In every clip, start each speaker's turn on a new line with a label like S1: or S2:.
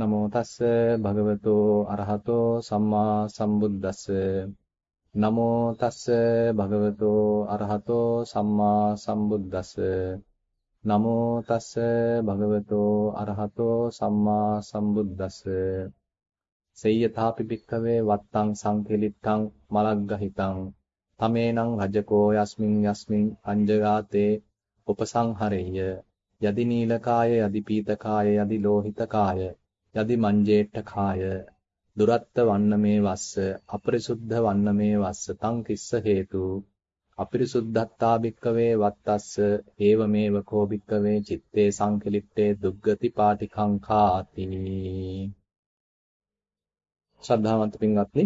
S1: නමෝ තස්ස භගවතෝ අරහතෝ සම්මා සම්බුද්දස්ස. නමෝ තස්ස භගවතෝ අරහතෝ සම්මා සම්බුද්දස්ස. නමෝ තස්ස භගවතෝ අරහතෝ සම්මා සම්බුද්දස්ස. සෙය්‍යතාපි භික්ඛවේ වත්තං සංකෙලිත්තං මලග්ගහිතං. තමේනං රජකෝ යස්මින් යස්මින් අංජගාතේ උපසංහරෙය්‍ය යදි නීලකාය යදි පීතකාය යදි ලෝහිතකාය. යදි මංජේට්ඨකාය දුරත්ත වන්නමේ වස්ස අපරිසුද්ධ වන්නමේ වස්ස තං කිස්ස හේතු අපරිසුද්ධත්තා භික්කවේ වත්තස්ස ඒවමේව කෝ භික්කවේ චitte සංකලිට්ඨේ දුග්ගති පාටිකංඛාති ශ්‍රද්ධාවන්ත පින්වත්නි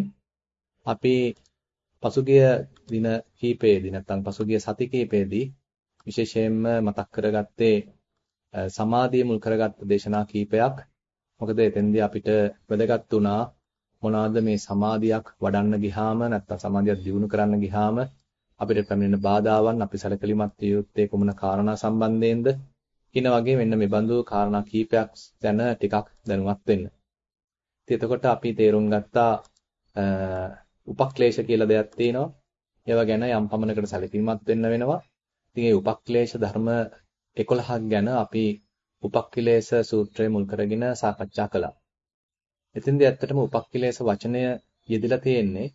S1: අපි පසුගිය දින කීපයේදී නැත්නම් පසුගිය සති කීපයේදී විශේෂයෙන්ම මතක් කරගත්තේ සමාධිය මුල් කරගත්ත දේශනා කීපයක්. මොකද එතෙන්දී අපිට වැදගත් වුණා මොනවාද මේ සමාධියක් වඩන්න ගියාම නැත්නම් සමාධියක් දියුණු කරන්න ගියාම අපිට පැමිණෙන බාධාවන් අපි සැලකලිමත් යුත්තේ කුමන කාරණා සම්බන්ධයෙන්ද කියන වගේ මෙන්න මේ බඳු කාරණා කීපයක් ගැන ටිකක් දැනුවත් වෙන්න. ඉතින් එතකොට අපි තේරුම් ගත්තා උපක්ලේශ කියලා දෙයක් තියෙනවා. ඒවා ගැන යම් පමණකට සැලකිලිමත් වෙන්න වෙනවා. ඉතින් මේ උපක්ලේශ ධර්ම 11ක් ගැන අපි උපක්ඛිලේශ සූත්‍රය මුල් කරගෙන සාකච්ඡා කළා. එතෙන්දී ඇත්තටම උපක්ඛිලේශ වචනය යෙදලා තියෙන්නේ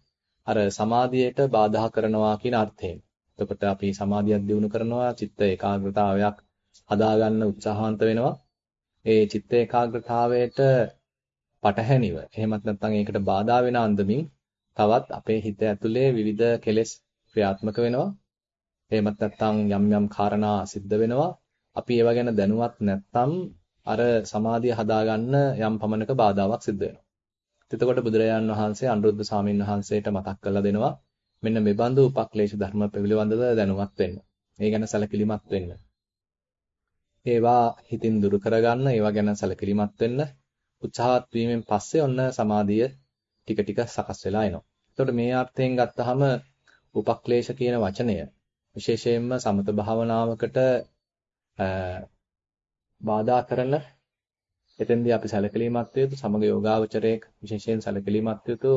S1: අර සමාධියට බාධා කරනවා කියන අර්ථයෙන්. එතකොට අපි සමාධියක් දිනු කරනවා චිත්ත ඒකාග්‍රතාවයක් හදාගන්න උත්සාහන්ත වෙනවා. ඒ චිත්ත ඒකාග්‍රතාවයට පටහැනිව එහෙමත් නැත්නම් ඒකට බාධා වෙන අන්දමින් තවත් අපේ හිත ඇතුලේ විවිධ කෙලෙස් ක්‍රියාත්මක වෙනවා. එහෙමත් නැත්නම් යම් යම් කාරණා සිද්ධ වෙනවා. අපි ඒවා ගැන දැනුවත් නැත්නම් අර සමාධිය හදාගන්න යම් පමණක බාධාවක් සිද්ධ වෙනවා. එතකොට බුදුරජාන් වහන්සේ අනුරුද්ධ සාමීන් වහන්සේට මතක් කරලා දෙනවා මෙන්න මේ බඳු උපක්ලේශ ධර්ම පිළිබඳව දැනුවත් වෙන්න. මේ ගැන සැලකිලිමත් වෙන්න. ඒවා හිතින් දුරු කරගන්න, ඒවා ගැන සැලකිලිමත් වෙන්න උත්සාහත් වීමෙන් පස්සේ ඔන්න සමාධිය ටික ටික සකස් වෙලා එනවා. එතකොට මේ අර්ථයෙන් ගත්තහම උපක්ලේශ කියන වචනය විශේෂයෙන්ම සමත භාවනාවකට බාධා කරන එතෙන්දී අපි සැලකීමත් යුතු සමග යෝගාවචරයේ විශේෂයෙන් සැලකීමත් යුතු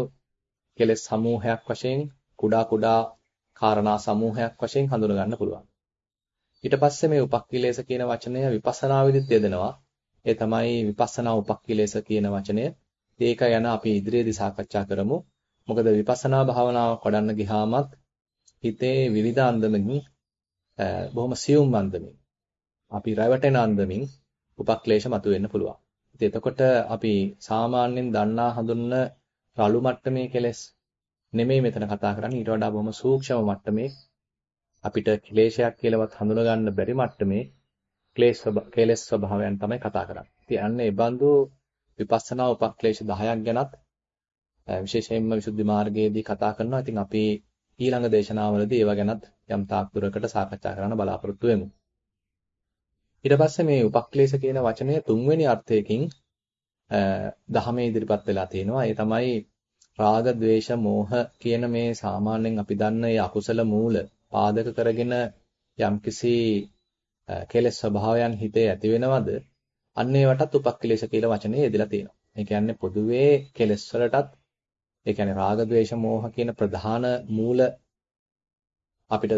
S1: කෙලෙස් සමූහයක් වශයෙන් කුඩා කුඩා කාරණා සමූහයක් වශයෙන් හඳුන ගන්න පුළුවන්. ඊට පස්සේ මේ උපක්ඛිලේශ කියන වචනය විපස්සනා විදිහට යෙදෙනවා. ඒ තමයි විපස්සනා උපක්ඛිලේශ කියන වචනය. ඒක යන අපි ඉදිරියේදී සාකච්ඡා කරමු. මොකද විපස්සනා භාවනාව වඩන්න ගියාමත් හිතේ විවිධ අන්දමකින් බොහොම සියුම් අන්දමින් අපි රැවටෙන අන්දමින් උපක්ලේශ මතුවෙන්න පුළුවන්. ඉතින් එතකොට අපි සාමාන්‍යයෙන් දන්නා හඳුනන රළු මට්ටමේ කෙලෙස් නෙමෙයි මෙතන කතා කරන්නේ ඊට වඩා බොහොම සූක්ෂම මට්ටමේ අපිට ක්ලේශයක් කියලාවත් හඳුනා ගන්න බැරි මට්ටමේ ක්ලේශ කෙලෙස් ස්වභාවයන් තමයි කතා කරන්නේ. ඉතින් අන්නේ ඒ බඳු විපස්සනා උපක්ලේශ 10ක් ගැනත් විශේෂයෙන්ම විසුද්ධි මාර්ගයේදී කතා කරනවා. ඉතින් අපි ඊළඟ දේශනාවලදී ඒවා ගැනත් යම් තාක් දුරකට සාකච්ඡා කරන්න බලාපොරොත්තු වෙමු. ඊට පස්සේ මේ උපක්ලේශ කියන වචනය තුන්වෙනි අර්ථයකින් දහමේ ඉදිරිපත් වෙලා තියෙනවා. ඒ තමයි රාග, ద్వේෂ, මෝහ කියන මේ සාමාන්‍යයෙන් අපි දන්න ඒ අකුසල මූල පාදක කරගෙන යම්කිසි කෙලෙස් ස්වභාවයන් හිතේ ඇති වෙනවද? අන්න ඒවටත් උපක්ලේශ කියලා වචනේ යෙදලා තියෙනවා. ඒ කියන්නේ පොදුවේ කෙලෙස් වලටත් ඒ කියන්නේ රාග, ద్వේෂ, මෝහ කියන ප්‍රධාන මූල අපිට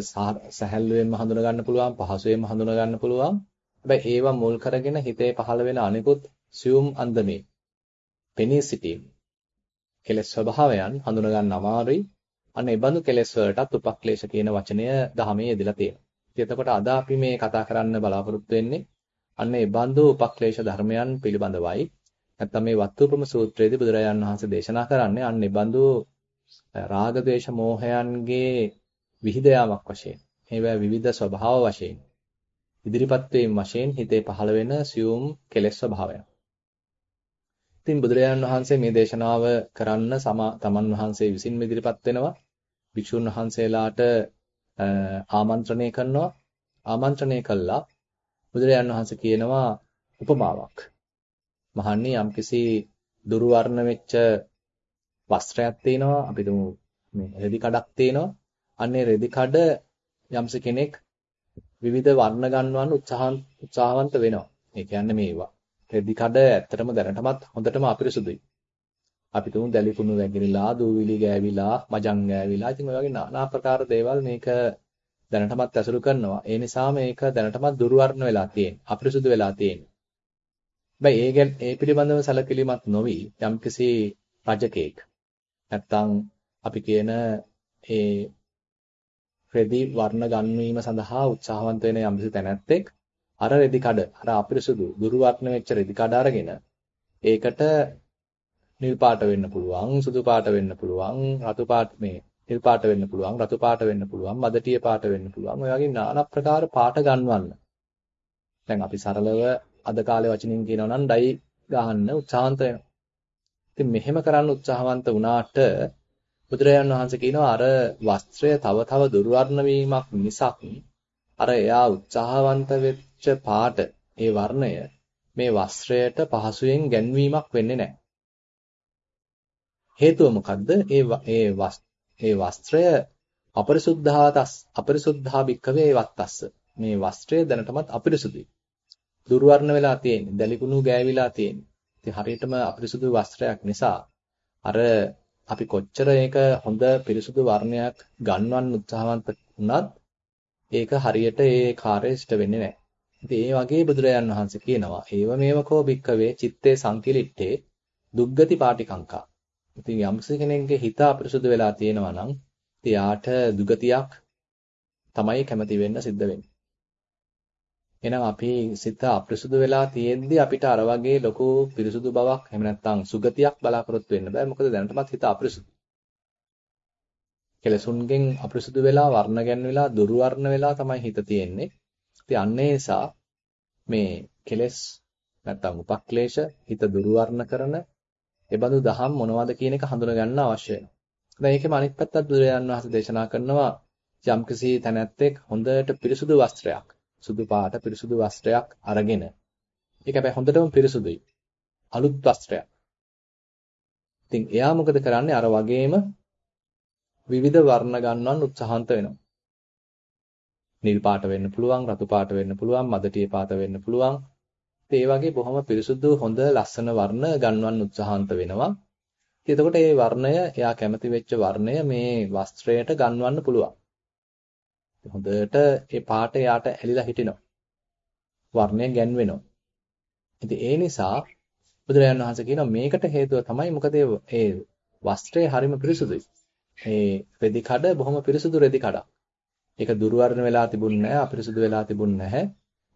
S1: සැහැල්ලුවෙන්ම හඳුනා ගන්න පුළුවන්, පහසුවෙන්ම හඳුනා ගන්න පුළුවන්. හැබැයි ඒවා මුල් කරගෙන හිතේ පහළ වෙන අනිකුත් සියුම් අන්දමේ පෙනී සිටීම කෙලෙස් ස්වභාවයන් හඳුනා ගන්න අමාරුයි. අන්න ඒ බඳු කෙලෙස් වලටත් උපක්ලේශ කියන වචනය දහමේ යෙදලා තියෙනවා. ඉතින් එතකොට අද අපි මේ කතා කරන්න බලාපොරොත්තු වෙන්නේ අන්න ඒ බඳු උපක්ලේශ ධර්මයන් පිළිබඳවයි. නැත්නම් මේ වත්තුපම සූත්‍රයේදී බුදුරජාණන් වහන්සේ දේශනා කරන්නේ අන්න ඒ බඳු රාග දේශ මොහයන්ගේ විහිද යාමක් වශයෙන්. ඒවා විවිධ ස්වභාව වශයෙන් ඉදිරිපත් වීම වශයෙන් හිතේ පහළ වෙන සියුම් කෙලෙස් ස්වභාවයක්. ඉතින් බුදුරජාණන් වහන්සේ මේ දේශනාව කරන්න තමන් වහන්සේ විසින් ඉදිරිපත් වෙනවා. භික්ෂුන් වහන්සේලාට ආමන්ත්‍රණය කරනවා. ආමන්ත්‍රණය කළා බුදුරජාණන් වහන්සේ කියනවා උපමාවක්. මහන්නි යම්කිසි දුරු වර්ණ වෙච්ච වස්ත්‍රයක් තියෙනවා. අපි දුමු මේ රෙදි කඩක් තියෙනවා. අන්නේ රෙදි කඩ යම්ස කෙනෙක් විවිධ වර්ණ ගන්නවන්න උත්සාහන් උත්සාහවන්ත වෙනවා. ඒ කියන්නේ මේවා. රෙදි කඩ ඇත්තටම දැනටමත් හොඳටම අපිරිසුදුයි. අපි තුමු දැලි කුණු වැගිරිලා, දූවිලි ගෑවිලා, මජං ගෑවිලා, ඉතින් ඔය වගේ নানা ප්‍රකාර දේවල් මේක දැනටමත් ඇසුරු කරනවා. ඒ නිසා මේක දැනටමත් දුර්වර්ණ වෙලා තියෙන, අපිරිසුදු වෙලා තියෙන. හැබැයි ඒ ගැන ඒ පිළිබඳව සැලකිලිමත් නොවි යම්කිසි රජකෙක් නැත්තම් අපි කියන ඒ රෙදි වර්ණ ගන්වීම සඳහා උත්සාහවන්ත වෙන යම්කිසි තැනැත්තෙක් අර රෙදි කඩ අර අපිරිසුදු දුරු වර්ණ වෙච්ච රෙදි කඩ අරගෙන ඒකට නිල් පාට වෙන්න පුළුවන් සුදු පාට වෙන්න පුළුවන් රතු පාට මේ නිල් පාට වෙන්න පුළුවන් රතු පාට වෙන්න පුළුවන් මදටිය පාට වෙන්න පුළුවන් ඔය වගේ নানা ප්‍රකාර පාට ගන්වන්න. දැන් අපි සරලව අද කාලේ වචනින් කියනවා නම් ඩයි ගහන්න උත්සාහන්ත වෙනවා. ඉතින් මෙහෙම කරන්න උත්සාහවන්ත වුණාට බුදුරජාණන් වහන්සේ කියනවා අර වස්ත්‍රය තව තව දුර්වර්ණ වීමක් මිසක් අර එයා උත්සාහවන්ත වෙච්ච පාට ඒ වර්ණය මේ වස්ත්‍රයට පහසුවෙන් ගැන්වීමක් වෙන්නේ නැහැ. හේතුව මොකද්ද? ඒ ඒ ඒ වස්ත්‍රය අපරිසුද්ධාතස් අපරිසුද්ධා භික්කවේ වත්තස්ස. මේ වස්ත්‍රය දැනටමත් අපිරිසුදුයි. දුර්වර්ණ වෙලා තියෙන්නේ, දැලිකුණු ගෑවිලා තියෙන්නේ. ඉතින් හරියටම අපිරිසුදු වස්ත්‍රයක් නිසා අර අපි කොච්චර ඒක හොඳ පිරිසුදු වර්ණයක් ගන්නවන් උත්සාහවන්ත වුණත් ඒක හරියට ඒ කාර්යය ඉෂ්ට වෙන්නේ නැහැ. ඉතින් ඒ වගේ බුදුරජාන් වහන්සේ කියනවා ඒව මේවකෝ භික්කවේ චිත්තේ සංකිලිට්ඨේ දුග්ගති පාටිකංකා. ඉතින් යම්ස කෙනෙක්ගේ හිත අපිරිසුදු වෙලා තියෙනවා නම් එයාට දුගතියක් තමයි කැමති වෙන්න සිද්ධ වෙන්නේ. එහෙනම් අපි සිත අපිරිසුදු වෙලා තියෙද්දි අපිට අර වගේ ලොකු පිරිසුදු බවක් එහෙම නැත්නම් සුගතියක් බලාපොරොත්තු වෙන්න බෑ. මොකද දැනටමත් හිත අපිරිසුදු. කෙලසුන්ගෙන් අපිරිසුදු වෙලා වර්ණ ගැන්විලා දුර්වර්ණ වෙලා තමයි හිත තියෙන්නේ. ඉතින් අන්නේ නිසා මේ කෙලස් නැත්නම් උපක්ලේශ හිත දුර්වර්ණ කරන ඒබඳු දහම් මොනවද කියන එක හඳුනා ගන්න අවශ්‍ය වෙනවා. දැන් ඒකෙම අනිත් පැත්තත් බුදුරජාණන් වහන්සේ දේශනා කරනවා යම්කිසි තැනැත්තෙක් හොඳට පිරිසුදු වස්ත්‍රයක් සුදු පාට පිරිසුදු වස්ත්‍රයක් අරගෙන ඒක හැබැයි හොඳටම පිරිසුදුයි. අලුත් වස්ත්‍රයක්. ඉතින් එයා මොකද කරන්නේ අර වගේම විවිධ වර්ණ ගන්නවන් උත්සාහන්ත වෙනවා. නිල් පාට වෙන්න පුළුවන්, රතු පාට වෙන්න පුළුවන්, මදටිය පාට වෙන්න පුළුවන්. ඒ වගේ බොහොම පිරිසුදු හොඳ ලස්සන වර්ණ ගන්නවන් උත්සාහන්ත වෙනවා. ඉතින් එතකොට මේ වර්ණය එයා කැමති වෙච්ච වර්ණය මේ වස්ත්‍රයට ගන්වන්න පුළුවන්. හොඳට ඒ පාට යාට ඇලිලා හිටිනවා. වර්ණය ගැන්වෙනවා. ඉතින් ඒ නිසා බුදුරජාණන් වහන්සේ කියනවා මේකට හේතුව තමයි මොකද ඒ වස්ත්‍රය හරිම පිරිසුදුයි. ඒ රෙදි කඩ බොහොම පිරිසුදු රෙදි කඩක්. ඒක දුර්වර්ණ වෙලා තිබුණ නැහැ, අපිරිසුදු වෙලා තිබුණ නැහැ.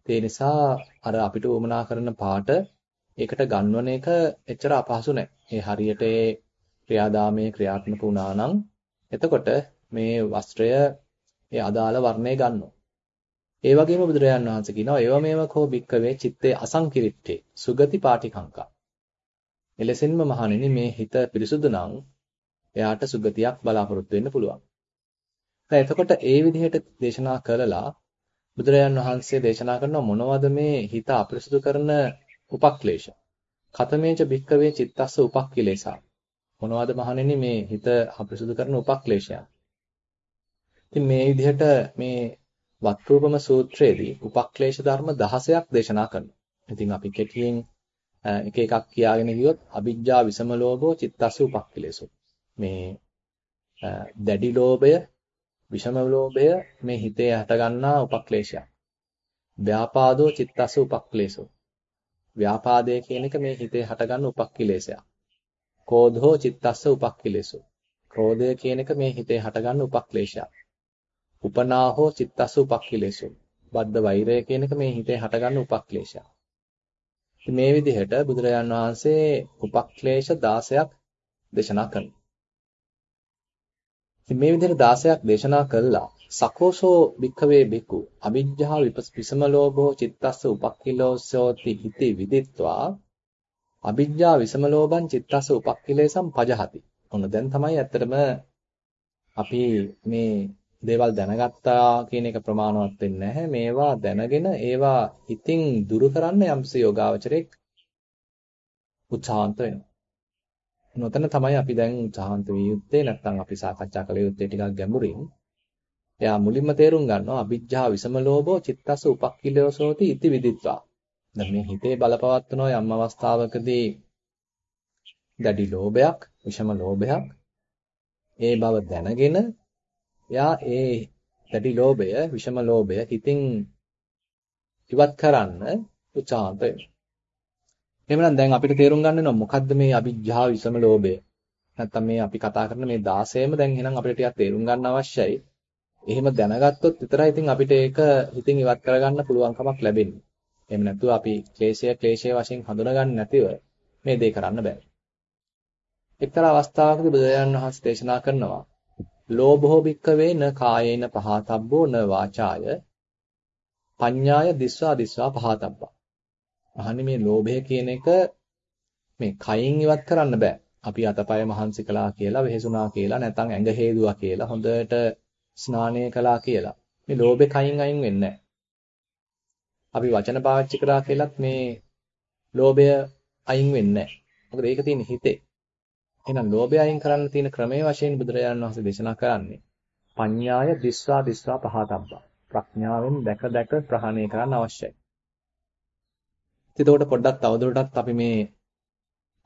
S1: ඒ නිසා අර අපිට උවමනා කරන පාට ඒකට ගන්වන එක එච්චර අපහසු නැහැ. ඒ හරියට ඒ ක්‍රියාදාමයේ ක්‍රියාත්මක වුණා නම් එතකොට මේ වස්ත්‍රය ඒ අදාළ වර්ණය ගන්නවා. ඒ වගේම බුදුරජාන් වහන්සේ කියනවා ඒව මේව කෝ භික්කවේ චිත්තේ අසංකිරිට්ඨේ සුගති පාටිකංකා. එලෙසින්ම මහණෙනි මේ හිත පිරිසුදු නම් එයාට සුගතියක් බලාපොරොත්තු වෙන්න පුළුවන්. දැන් එතකොට ඒ විදිහට දේශනා කළලා බුදුරජාන් වහන්සේ දේශනා කරන මොනවද මේ හිත අපිරිසුදු කරන උපක්ලේශ? කතමේච භික්කවේ චිත්තස්ස උපක්ඛිලේසා. මොනවද මහණෙනි මේ හිත අපිරිසුදු කරන උපක්ලේශයන්? ඉතින් මේ විදිහට මේ වත්රූපම සූත්‍රයේදී උපක්ලේශ ධර්ම 16ක් දේශනා කරනවා. ඉතින් අපි කෙටියෙන් එක එකක් කියාගෙන ගියොත් අ비ජ්ජා විසම ලෝභෝ චිත්තස්ස උපක්ඛිලේසෝ. මේ දැඩි ලෝභය, විෂම ලෝභය මේ හිතේ හටගන්නා උපක්ලේශයක්. ව්‍යාපාදෝ චිත්තස්ස උපක්ලේශෝ. ව්‍යාපාදය කියන එක මේ හිතේ හටගන්න උපක්ඛිලේශයක්. කෝධෝ චිත්තස්ස උපක්ඛිලේසෝ. ක්‍රෝධය කියන එක මේ හිතේ හටගන්න උපක්ලේශයක්. උපනාහෝ චිත්තස්ස උපක්ඛිලේසෝ. බද්ධ වෛරය කියන එක මේ හිතේ හටගන්න උපක්ලේශයක්. මේ විදිහට බුදුරජාන් වහන්සේ උපක්ලේශ 16ක් දේශනා කරනවා. ඉතින් මේ විදිහට 16ක් දේශනා කළා සකෝසෝ භික්ඛවේ බිකු අවිජ්ජා විපස්පිසම ලෝභෝ චිත්තස්ස උපක්ඛිලෝසෝති හිති විදිත්වා අවිජ්ජා විසම ලෝභං චිත්තස්ස උපක්ඛිලේසම් පජහති. ඔන්න දැන් තමයි ඇත්තටම අපි මේ දේවල් දැනගත්තා කියන එක ප්‍රමාණවත් වෙන්නේ නැහැ. මේවා දැනගෙන ඒවා හිතින් දුරු කරන්න යම්ස යෝගාවචරයක් උත්සාහන්ත වෙනවා. නොතන තමයි අපි දැන් උත්සාහන්ත විය යුත්තේ නැත්නම් අපි සාකච්ඡා කළ යුත්තේ ටිකක් ගැඹුරින්. එයා මුලින්ම තේරුම් ගන්නවා අ비ජ්ජා විසම ලෝභෝ චිත්තස්ස උපක්ඛිලෝසෝති ඉති විදිත්වා. දැන් මේ හිතේ බලපවත්වන යම් අවස්ථාවකදී දැඩි ලෝභයක්, විෂම ලෝභයක් ඒ බව දැනගෙන එයා ඒ දැඩි ලෝභය, විෂම ලෝභය හිතින් ඉවත් කරන්න උත්සාහන්ත වෙනවා. එහෙමනම් දැන් අපිට තේරුම් ගන්න වෙනවා මොකද්ද මේ අවිජ්ජා විෂම ලෝභය? නැත්තම් මේ අපි කතා කරන මේ 16ම දැන් එහෙනම් අපිට ටිකක් තේරුම් ගන්න අවශ්‍යයි. එහෙම දැනගත්තොත් විතරයි ඉතින් අපිට ඒක හිතින් ඉවත් කරගන්න පුළුවන්කමක් ලැබෙන්නේ. එහෙම නැතුව අපි ක්ලේශය ක්ලේශය වශයෙන් හඳුනගන්නේ නැතිව මේ දේ කරන්න බෑ. එක්තරා අවස්ථාවකදී බුදුරජාණන් වහන්සේ දේශනා කරනවා ලෝභෝ භික්කවේ න කායේන පහතබ්බෝ න වාචාය පඤ්ඤාය දිස්වා දිස්වා පහතබ්බා. අහන්නේ මේ ලෝභය කියන එක මේ කයින් ඉවත් කරන්න බෑ. අපි අතපය මහන්සි කළා කියලා, වෙහෙසුණා කියලා, නැත්නම් ඇඟ හේදුවා කියලා, හොඳට ස්නානය කළා කියලා. මේ ලෝභේ කයින් අයින් වෙන්නේ අපි වචන පාවිච්චි කරා කියලත් මේ ලෝභය අයින් වෙන්නේ නැහැ. මොකද ඒක තියෙන හිතේ. එහෙනම් ලෝභය අයින් කරන්න තියෙන ක්‍රමයේ වශයෙන් බුදුරජාණන් වහන්සේ දේශනා කරන්නේ පඤ්ඤාය දිස්වා දිස්වා පහතබ්බා. ප්‍රඥාවෙන් දැක දැක ප්‍රහාණය කරන්න අවශ්‍යයි. එතකොට පොඩ්ඩක් තවදුරටත් අපි මේ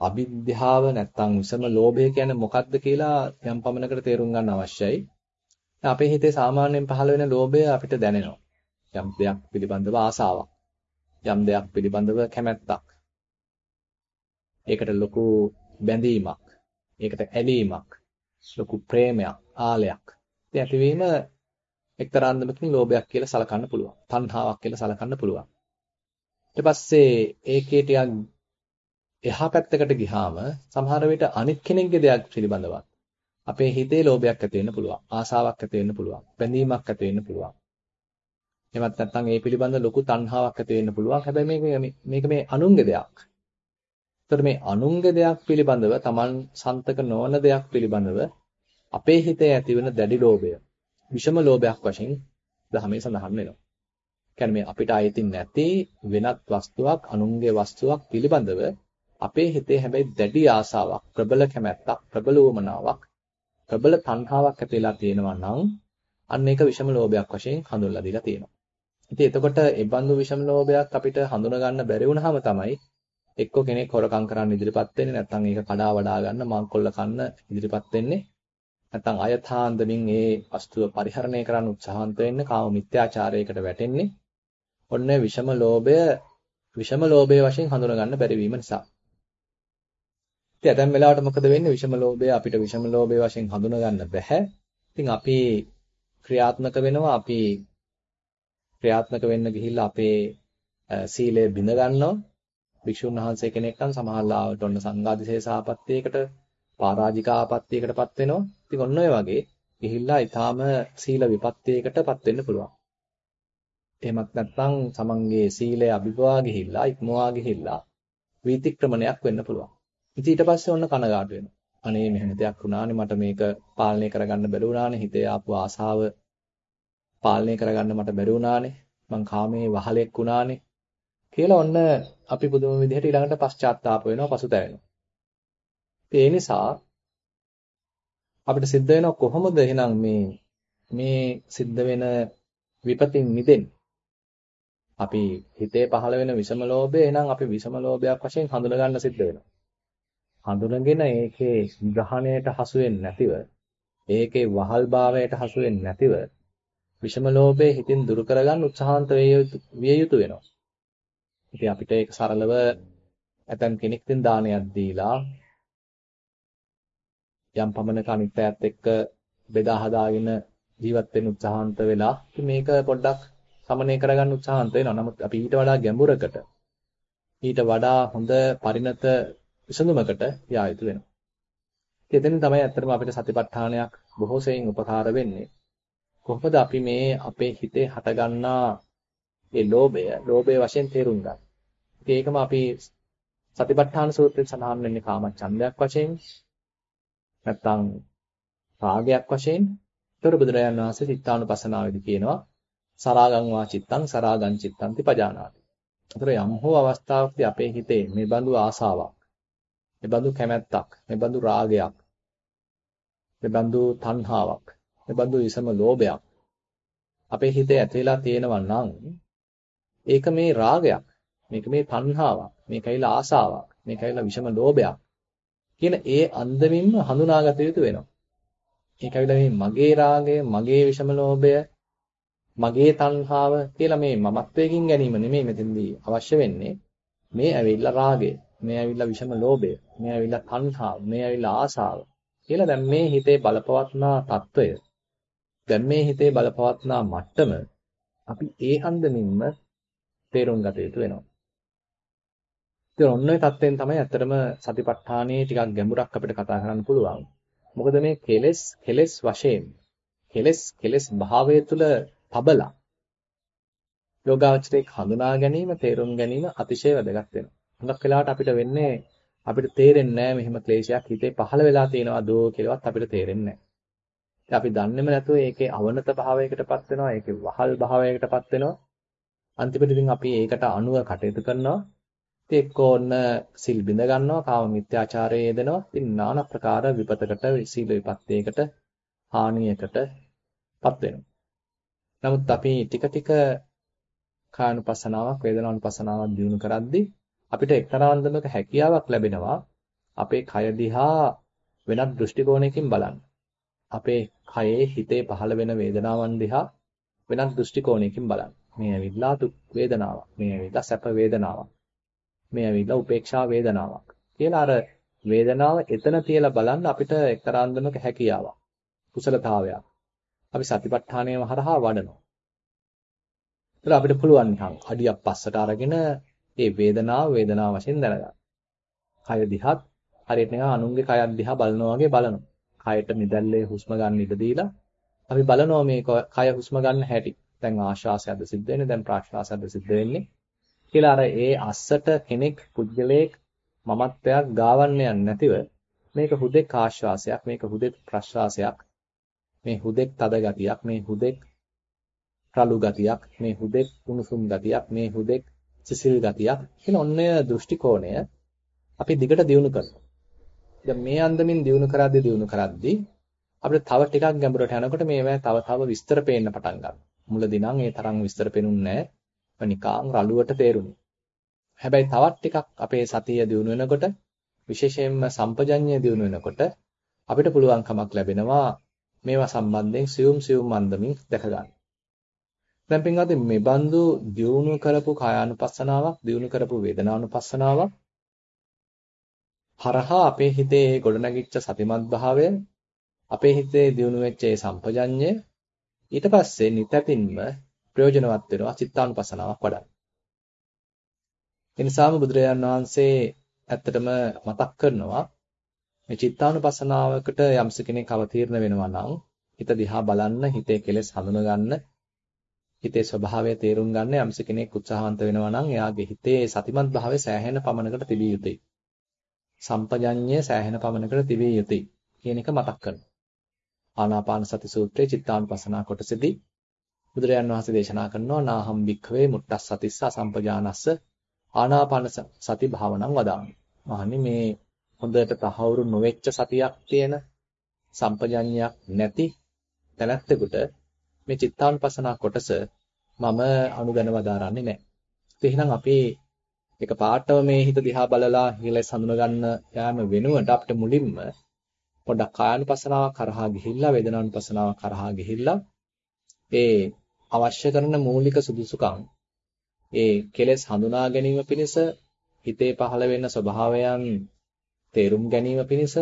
S1: අවිද්‍යාව නැත්තම් විසම ලෝභය කියන්නේ මොකක්ද කියලා යම් පමණකට තේරුම් ගන්න අවශ්‍යයි. අපේ හිතේ සාමාන්‍යයෙන් පහළ වෙන ලෝභය අපිට දැනෙනවා. යම් දෙයක් පිළිබඳව ආසාවක්. යම් දෙයක් පිළිබඳව කැමැත්තක්. ඒකට ලොකු බැඳීමක්. ඒකට ඇලීමක්. ලොකු ප්‍රේමයක්, ආලයක්. ඉතින් ඇතිවීම එක්තරා අන්දමකින් ලෝභයක් කියලා සලකන්න පුළුවන්. තණ්හාවක් කියලා සලකන්න පුළුවන්. ඊට පස්සේ ඒකේ ටිකක් එහා පැත්තකට ගියාම සමහර විට අනිත් කෙනෙක්ගේ දෙයක් පිළිබඳවත් අපේ හිතේ ලෝභයක් ඇති වෙන්න පුළුවන්. ආසාවක් ඇති වෙන්න පුළුවන්. බැඳීමක් ඇති වෙන්න පුළුවන්. එහෙමත් නැත්නම් ඒ පිළිබඳ ලොකු තණ්හාවක් ඇති වෙන්න පුළුවන්. හැබැයි මේක මේක මේ අනුන්ගේ දෙයක්. ඒතර මේ අනුන්ගේ දෙයක් පිළිබඳව Taman සන්තක නොවන දෙයක් පිළිබඳව අපේ හිතේ ඇති වෙන දැඩි ලෝභය විෂම ලෝභයක් වශයෙන් දහමේ සඳහන් වෙනවා. කියන්නේ අපිට ආයෙත් නැති වෙනත් වස්තුවක් අනුන්ගේ වස්තුවක් පිළිබඳව අපේ හිතේ හැබැයි දැඩි ආසාවක් ප්‍රබල කැමැත්තක් ප්‍රබල උවමනාවක් ප්‍රබල තණ්හාවක් ඇති වෙලා තියෙනවා නම් අන්න ඒක විෂම ලෝභයක් වශයෙන් හඳුන්ලා දීලා තියෙනවා. ඉතින් එතකොට ඒ බඳු විෂම ලෝභයක් අපිට හඳුනා ගන්න බැරි වුණාම තමයි එක්ක කෙනෙක් හොරකම් කරන්න ඉදිරිපත් වෙන්නේ නැත්නම් ඒක කඩා වඩා ගන්න මංකොල්ල කන්න ඉදිරිපත් වෙන්නේ නැත්නම් අයථාන්දමින් ඒ වස්තුව පරිහරණය කරන්න උත්සාහන්ත වෙන්නේ කාම මිත්‍යාචාරයකට වැටෙන්නේ ඔන්න විෂම ලෝභය විෂම ලෝභය වශයෙන් හඳුනා ගන්න බැරි වීම නිසා ඉතින් ඇතැම් වෙලාවට මොකද වෙන්නේ විෂම ලෝභය අපිට විෂම ලෝභය වශයෙන් හඳුනා ගන්න බැහැ. ඉතින් අපි ක්‍රියාත්මක වෙනවා අපි ක්‍රියාත්මක වෙන්න ගිහිල්ලා අපේ සීලය බිඳ ගන්නවා. භික්ෂුන් වහන්සේ කෙනෙක් නම් සමහරලාවට ඔන්න සංඝාදිශේෂ ආපත්‍යයකට පරාජිකා ආපත්‍යයකටපත් වෙනවා. ඉතින් ඔන්න ඔය වගේ ගිහිල්ලා ඊටාම සීල විපත්‍යයකටපත් වෙන්න පුළුවන්. එහෙමත් නැත්නම් තමන්ගේ සීලය අභිභවා ගිහිල්ලා ඉක්මවා ගිහිල්ලා වීතික්‍රමණයක් වෙන්න පුළුවන්. ඉතින් ඊට පස්සේ ඔන්න කනගාටු වෙනවා. අනේ මෙහෙම දෙයක් වුණානේ මට මේක පාලනය කරගන්න බැරි වුණානේ හිතේ ආපු ආසාව පාලනය කරගන්න මට බැරි වුණානේ මං කාමයේ වහලෙක් වුණානේ කියලා ඔන්න අපි පුදුම විදිහට ඊළඟට පශ්චාත්තාප වෙනවා පසුතැවෙනවා. ඒ නිසා අපිට සිද්ධ වෙනවා කොහොමද එහෙනම් මේ මේ සිද්ධ වෙන විපතින් මිදෙන්නේ? අපි හිතේ පහළ වෙන විෂම ලෝභය එහෙනම් අපි විෂම ලෝභයක් වශයෙන් හඳුනා ගන්න සිද්ධ වෙනවා. හඳුනගෙන ඒකේ ග්‍රහණයට හසු නැතිව ඒකේ වහල්භාවයට හසු නැතිව විෂම ලෝභය හිතින් දුරු කරගන්න උත්සාහන්ත විය යුතු වෙනවා. ඉතින් අපිට ඒක සරලව ඇතම් කෙනෙක් තින් දානයක් දීලා යම් පමණක අනිත්‍යයත් එක්ක බෙදා හදාගෙන ජීවත් වෙන්න උත්සාහන්ත වෙලා ඉතින් මේක පොඩ්ඩක් සමනය කරගන්න උත්සාහන්ත වෙනවා. නමුත් අපි ඊට වඩා ගැඹුරකට ඊට වඩා හොඳ පරිණත විසඳුමකට යා යුතු වෙනවා. ඉතින් තමයි ඇත්තටම අපිට සතිපට්ඨානයක් බොහෝ සෙයින් උපකාර වෙන්නේ. කොහොමද අපි මේ අපේ හිතේ හටගන්නා ඒ ලෝභය, ලෝභය වශයෙන් තේරුම් ගන්න. ඉතින් ඒකම අපි සතිපට්ඨාන සූත්‍රයේ සඳහන් වෙන්නේ කාමච්ඡන්දයක් වශයෙන් නැත්නම් රාගයක් වශයෙන්. ඒතර බුදුරජාණන් වහන්සේ චිත්තානුපස්සනාවේදී කියනවා සරාගං වා චිත්තං සරාගං චිත්තං තිපජානාති. ඒතර යම් හෝ අවස්ථාවකදී අපේ හිතේ මේ බඳු ආසාවක් මෙබඳු කැමැත්තක්, මෙබඳු රාගයක්, මෙබඳු තණ්හාවක්, මෙබඳු විසම ලෝභයක් අපේ හිතේ ඇති වෙලා තියෙනවා නම් ඒක මේ රාගයක්. මේක මේ තණ්හාවක්. මේකයිල ආසාවක්. මේකයිල විෂම ලෝභයක්. කියන ඒ අන්දමින්ම හඳුනාගත යුතු වෙනවා. ඒකයිල මේ මගේ රාගය, මගේ විෂම ලෝභය, මගේ තණ්හාව කියලා මේ මමත්වයෙන් ගැනීම නෙමෙයි මෙතෙන්දී අවශ්‍ය වෙන්නේ. මේ ඇවිල්ලා රාගය, මේ ඇවිල්ලා විෂම ලෝභය, මේ ඇවිල්ලා තණ්හාව, මේ ඇවිල්ලා ආසාව. කියලා දැන් මේ හිතේ බලපවත්නා తত্ত্বය දැන් මේ හිතේ බලපවත්නා මට්ටම අපි ඒ අන්දමින්ම තේරුම් ගත යුතු වෙනවා. ඉතින් ඔන්න ඔය தත්වෙන් තමයි ඇත්තටම සතිපට්ඨානයේ ටිකක් ගැඹුරක් අපිට කතා කරන්න පුළුවන්. මොකද මේ කෙලෙස් කෙලෙස් වශයෙන් කෙලෙස් කෙලෙස් භාවය තුළ තබලා යෝගාචරයේ හඳුනා ගැනීම, තේරුම් ගැනීම අතිශය වැදගත් වෙනවා. හුඟක් වෙලාවට අපිට වෙන්නේ අපිට තේරෙන්නේ නැහැ මෙහෙම ක්ලේශයක් හිතේ පහළ වෙලා තියෙනවා දෝ කියලාවත් අපිට තේරෙන්නේ නැහැ. අපි දන්නේම නැතුව ඒකේ අවනත භාවයකටපත් වෙනවා, ඒකේ වහල් භාවයකටපත් වෙනවා. අන්තිමට ඉතින් අපි ඒකට අනුව කටයුතු කරනවා. ඉතින් එක්ක ඔන්න සිල් බිඳ ගන්නවා, කාම මිත්‍යාචාරයේ යෙදෙනවා. ඉතින් নানা ප්‍රකාර විපතකට, සීල විපත්තයකට, හානියකටපත් වෙනවා. නමුත් අපි ටික ටික කායනුපසනාවක්, වේදනානුපසනාවක් දිනු කරද්දී අපිට එක්තරා අන්දමක හැකියාවක් ලැබෙනවා අපේ කය දිහා වෙනත් දෘෂ්ටි කෝණයකින් බලන්න. අපේ කයේ හිතේ පහළ වෙන වේදනාවන් දිහා වෙනත් දෘෂ්ටි කෝණයකින් බලන්න. මේ ඇවිල්ලා දුක් වේදනාවක්. මේ ඇවිල්ලා සැප වේදනාවක්. මේ ඇවිල්ලා උපේක්ෂා වේදනාවක්. කියලා අර වේදනාව එතන තියලා බලන්න අපිට එක්තරා අන්දමක හැකියාවක්. කුසලතාවයක්. අපි සතිපට්ඨානයම හරහා වඩනවා. ඒත් අපිට පුළුවන් නිකන් අඩියක් පස්සට අරගෙන ඒ වේදනාව වේදනාව වශයෙන් දැනගන්න. කය දිහත් හරියට නිකන් අනුන්ගේ කයක් දිහා බලනවා වගේ බලනවා. කයට නිදැල්ලේ හුස්ම ගන්න ඉඩ දීලා අපි බලනවා මේ කය හුස්ම ගන්න හැටි. දැන් ආශ්වාසයක්ද සිද්ධ වෙන්නේ දැන් ප්‍රාශ්වාසයක්ද සිද්ධ වෙන්නේ කියලා අර ඒ අස්සට කෙනෙක් පුද්ගලයෙක් මමත්වයක් ගාවන්න යන්නේ නැතිව මේක හුදෙක් ආශ්වාසයක් මේක හුදෙක් ප්‍රශ්වාසයක් මේ හුදෙක් තද ගතියක් මේ හුදෙක් රළු ගතියක් මේ හුදෙක් උණුසුම් ගතියක් මේ හුදෙක් සිසිල් ගතියක් කියන ඔන්නය දෘෂ්ටි කෝණය අපි දිගට දියුණු කරනවා. දැන් මේ අන්දමින් දියුණු කරද්දී දියුණු කරද්දී අපිට තව ටිකක් ගැඹුරට යනකොට මේවා තව තව විස්තර පේන්න පටන් ගන්නවා. මුලදී නම් ඒ තරම් විස්තර පේනුන්නේ නැහැ. නිකාං රළුවට තේරුණේ. හැබැයි තවත් ටිකක් අපේ සතිය දියුණු වෙනකොට විශේෂයෙන්ම සම්පජඤ්ඤය දියුණු වෙනකොට අපිට පුළුවන්කමක් ලැබෙනවා මේවා සම්බන්ධයෙන් සියුම් සියුම් අන්දමින් දැක ගන්න. දැන් පින්වත්නි මේ බඳු දියුණු කරපු කායානුපස්සනාවක් දියුණු කරපු වේදනානුපස්සනාවක් හරහා අපේ හිතේ ගොඩනැගිච්ච සතිමත් භාවය අපේ හිතේ දියුණු වෙච්ච ඒ සම්පජඤ්ඤය ඊට පස්සේ නිතැතින්ම ප්‍රයෝජනවත් වෙනවා චිත්තානුපස්සනාවක් වඩන්න. ඒ නිසාම බුදුරජාන් වහන්සේ ඇත්තටම මතක් කරනවා මේ චිත්තානුපස්සනාවකට යම්ස කෙනෙක් අවතීර්ණ වෙනවා නම් හිත දිහා බලන්න හිතේ කෙලෙස් හඳුනගන්න හිතේ ස්වභාවය තේරුම් ගන්න යම්ස කෙනෙක් උත්සාහවන්ත වෙනවා නම් එයාගේ හිතේ සතිමත් භාවය සෑහෙන පමණකට තිබිය යුතුයි. සම්පජඤ්ඤය සෑහෙන පමණකට තිබිය යුතුයි කියන එක මතක් කරනවා. ආනාපාන සති සූත්‍රයේ චිත්තානුපස්සනා කොටසදී බුදුරජාන් වහන්සේ දේශනා කරනවා නාහම් භික්ඛවේ මුට්ටස් සතිස්ස සම්පජානස්ස ආනාපාන සති භාවනං වදාමි. මහනි මේ හොඳට තහවුරු නොවෙච්ච සතියක් තියෙන සම්පජඤ්ඤයක් නැති තැනැත්තෙකුට මේ චිත්තානුපස්සනා කොටස මම අනුගැනව දාරන්නේ නැහැ. ඒ එහෙනම් අපි එක පාටව මේ හිත දිහා බලලා හිලස් හඳුන ගන්න යාම වෙනුවට අපිට මුලින්ම පොඩ්ඩක් කායानुපස්සනාව කරහා ගිහිල්ලා වේදනානුපස්සනාව කරහා ගිහිල්ලා ඒ අවශ්‍ය කරන මූලික සුදුසුකම් ඒ කෙලෙස් හඳුනා ගැනීම පිණිස හිතේ පහළ වෙන ස්වභාවයන් තේරුම් ගැනීම පිණිස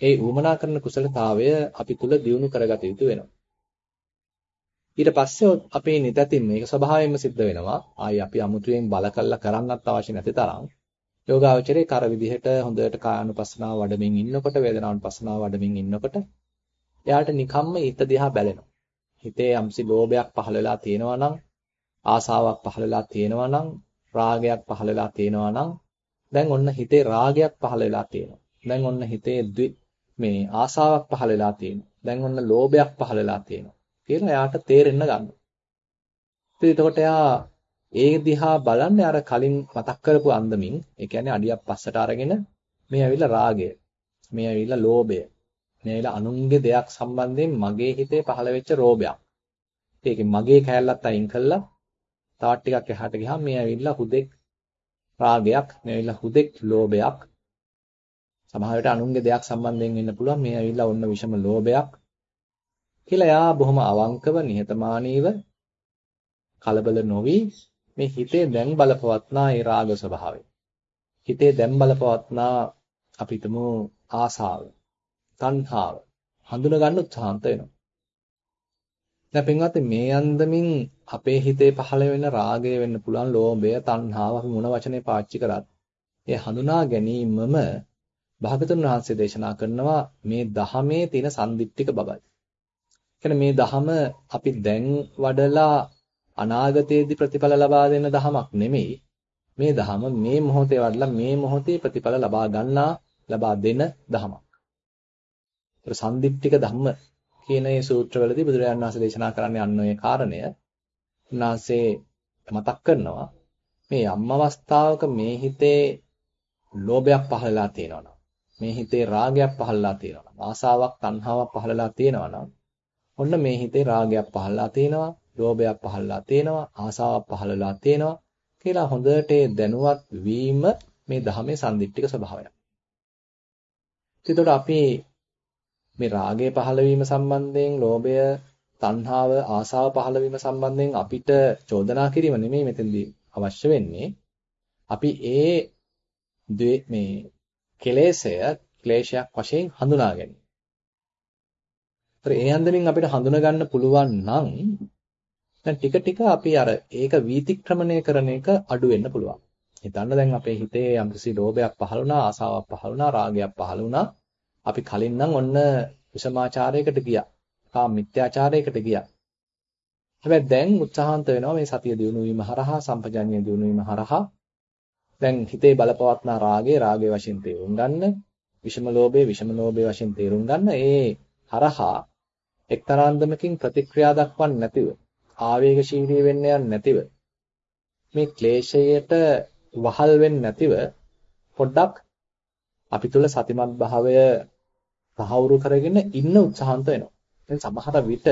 S1: ඒ උමනා කරන කුසලතාවය අපි තුල දියුණු කරගත යුතු වෙනවා. ඊට පස්සේ අපේ නිතතින් මේක ස්වභාවයෙන්ම සිද්ධ වෙනවා. ආයි අපි අමුතුවෙන් බල කළා කරන්නත් අවශ්‍ය නැති තරම්. යෝගාවචරයේ කර විදිහට හොඳට කායानुපස්සනාව වඩමින් ඉන්නකොට වේදනානුපස්සනාව වඩමින් ඉන්නකොට එයාට නිකම්ම හිත දිහා බැලෙනවා. හිතේ යම්සි ලෝභයක් පහළ වෙලා තියෙනවා නම් ආසාවක් පහළ වෙලා තියෙනවා නම් රාගයක් පහළ වෙලා තියෙනවා නම් දැන් ඔන්න හිතේ රාගයක් පහළ වෙලා තියෙනවා. දැන් ඔන්න හිතේ මේ ආසාවක් පහළ වෙලා තියෙනවා. දැන් ඔන්න ලෝභයක් පහළ වෙලා තියෙනවා. කියලා එයාට තේරෙන්න ගන්නවා. ඉතින් එතකොට එයා ඒ දිහා බලන්නේ අර කලින් මතක් කරපු අන්දමින්, ඒ කියන්නේ අඩියක් පස්සට අරගෙන මේ ඇවිල්ලා රාගය, මේ ඇවිල්ලා ලෝභය, මේ ඇවිල්ලා අනුන්ගේ දෙයක් සම්බන්ධයෙන් මගේ හිතේ පහළ වෙච්ච රෝභයක්. ඒකේ මගේ කැලලත් අයින් කළා තවත් ටිකක් එහාට ගියාම මේ ඇවිල්ලා හුදෙක් රාගයක්, මේ ඇවිල්ලා හුදෙක් ලෝභයක්. සමහර විට අනුන්ගේ දෙයක් සම්බන්ධයෙන් වෙන්න පුළුවන් මේ ඇවිල්ලා ඔන්න විෂම ලෝභයක්. කියලා යා බොහොම අවංකව නිහතමානීව කලබල නොවි මේ හිතේ දැන් බලපවත්නා ඒ රාග ස්වභාවය. හිතේ දැන් බලපවත්නා අපිටම ආසාව, තණ්හාව හඳුන ගන්න උත්සාහන්ත වෙනවා. දැන් පින්වත්නි මේ අන්දමින් අපේ හිතේ පහළ වෙන රාගය වෙන්න පුළුවන් ලෝභය, තණ්හාව අපි මොන වචනේ පාවිච්චි කරත් ඒ හඳුනා ගැනීමම භාගතුන් වහන්සේ දේශනා කරනවා මේ දහමේ තියෙන සම්දිත්තික බබයි. කියන්නේ මේ දහම අපි දැන් වඩලා අනාගතයේදී ප්‍රතිඵල ලබා දෙන දහමක් නෙමෙයි. මේ දහම මේ මොහොතේ වඩලා මේ මොහොතේ ප්‍රතිඵල ලබා ගන්නා ලබා දෙන දහමක්. ඒතර සම්දිත්තික ධම්ම කියන මේ සූත්‍රවලදී බුදුරජාණන් වහන්සේ දේශනා කරන්නේ අන්න ඔය කාරණය. උන්වහන්සේ මතක් කරනවා මේ යම් අවස්ථාවක මේ හිතේ ලෝභයක් පහළලා තියෙනවා මේ හිතේ රාගයක් පහළලා තියෙනවා ආසාවක් තණ්හාවක් පහළලා තියෙනවා ඔන්න මේ හිතේ රාගයක් පහළලා තියෙනවා ලෝභයක් පහළලා තියෙනවා ආසාවක් පහළලා තියෙනවා කියලා හොඳට දැනුවත් වීම මේ ධහමේ සම්දිට්ඨික ස්වභාවයක්. එතකොට අපි මේ රාගය පහළ වීම සම්බන්ධයෙන් ලෝභය, තණ්හාව, ආසාව පහළ වීම සම්බන්ධයෙන් අපිට චෝදනා කිරීම නෙමෙයි මෙතෙන්දී අවශ්‍ය වෙන්නේ. අපි ඒ මේ කෙලෙසය ක්ලේශයක් වශයෙන් හඳුනා ගැනීම. ඒතර ඒ හන්දමින් අපිට හඳුනා ගන්න පුළුවන් නම් දැන් ටික ටික අපි අර ඒක වීතික්‍රමණය කරන එක අඩු වෙන්න පුළුවන්. හිතන්න දැන් අපේ හිතේ යම්කිසි ලෝභයක් පහළ වුණා, ආසාවක් පහළ වුණා, රාගයක් පහළ වුණා. අපි කලින් නම් ඔන්න විෂමාචාරයකට ගියා. කාම මිත්‍යාචාරයකට ගියා. හැබැයි දැන් උත්සාහන්ත වෙනවා මේ සතිය දිනු වීම හරහා, සම්පජඤ්ඤය දිනු වීම හරහා දැන් හිතේ බලපවත්නා රාගය රාගයේ වශයෙන් තේරුම් ගන්න, විෂම ලෝභය විෂම ලෝභයේ වශයෙන් තේරුම් ගන්න. ඒ හරහා එක්තරාන්දමකින් ප්‍රතික්‍රියා දක්වන්නේ නැතිව, ආවේගශීලී වෙන්න යන්නේ නැතිව මේ ක්ලේශයට වහල් වෙන්නේ නැතිව පොඩ්ඩක් අපි තුල සතිමත් භාවය තහවුරු කරගෙන ඉන්න උත්සාහන්ත වෙනවා. දැන් සමහර විට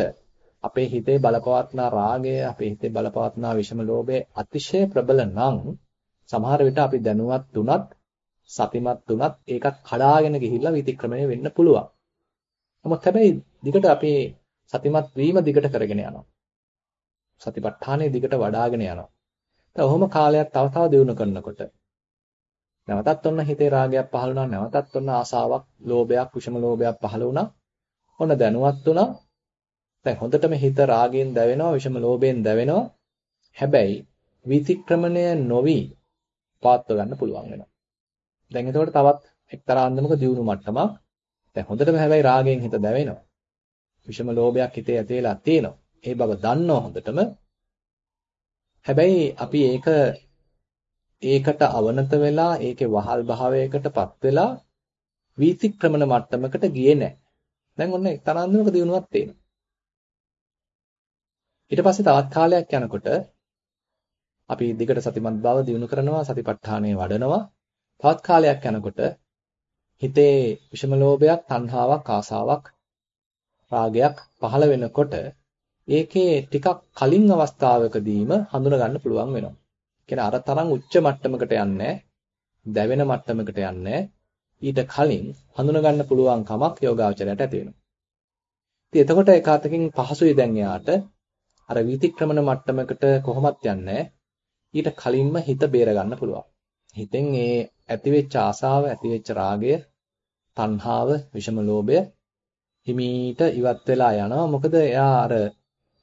S1: අපේ හිතේ බලපවත්නා රාගය, අපේ හිතේ බලපවත්නා විෂම ලෝභය අතිශය ප්‍රබල නම් සමහර විට අපි දැනුවත් තුනත් සතිමත් තුනත් ඒකත් කඩාගෙන ගිහිල්ලා විතික්‍රමණය වෙන්න පුළුවන්. නමුත් හැබැයි දිගට අපි සතිමත් වීම දිගට කරගෙන යනවා. සතිපට්ඨානය දිගට වඩ아가ගෙන යනවා. දැන් ඔහොම කාලයක් තව තව දියුණු කරනකොට නැවතත් ඔන්න හිතේ රාගයක් පහළ වුණා නැවතත් ඔන්න ආසාවක් ලෝභයක් කුෂම ලෝභයක් පහළ වුණා. ඔන්න දැනුවත් වුණා. දැන් හොඳටම හිත රාගයෙන් දැවෙනවා විෂම ලෝභයෙන් දැවෙනවා. හැබැයි විතික්‍රමණය නොවි පාත්ව ගන්න පුළුවන් වෙනවා. දැන් එතකොට තවත් එක්තරා අන්දමක දියුණු මට්ටමක්. දැන් හොඳටම හැබැයි රාගයෙන් හිත දැවෙනවා. විෂම ලෝභයක් හිතේ ඇති වෙලා තියෙනවා. ඒ බව දන්නව හොඳටම හැබැයි අපි ඒක ඒකට අවනත වෙලා ඒකේ වහල් භාවයකටපත් වෙලා වීතික්‍රමන මට්ටමකට ගියේ නැහැ. දැන් ඔන්න තරන්දුමක දිනුවක් තියෙනවා. ඊට පස්සේ තවත් කාලයක් යනකොට අපි දිගට සතිමත් බව දිනු කරනවා සතිපට්ඨානය වඩනවා. තවත් කාලයක් යනකොට හිතේ විෂම ලෝභයක්, තණ්හාවක්, ආසාවක්, රාගයක් පහළ වෙනකොට ඒකේ ටිකක් කලින් අවස්ථාවකදීම හඳුනා ගන්න පුළුවන් වෙනවා. කියන්නේ අර තරම් උච්ච මට්ටමකට යන්නේ දැවෙන මට්ටමකට යන්නේ ඊට කලින් හඳුනා ගන්න පුළුවන් කමක් යෝගාචරයට ඇති වෙනවා. ඉතින් එතකොට ඒකාතකින් පහසුයි දැන් යාට අර විතික්‍රමන මට්ටමකට කොහොමත් යන්නේ ඊට කලින්ම හිත බේර ගන්න පුළුවන්. හිතෙන් ඒ ඇතිවෙච්ච ආසාව, ඇතිවෙච්ච රාගය, තණ්හාව, විෂම ලෝභය හිමීට ඉවත් වෙලා යනවා. මොකද එයා අර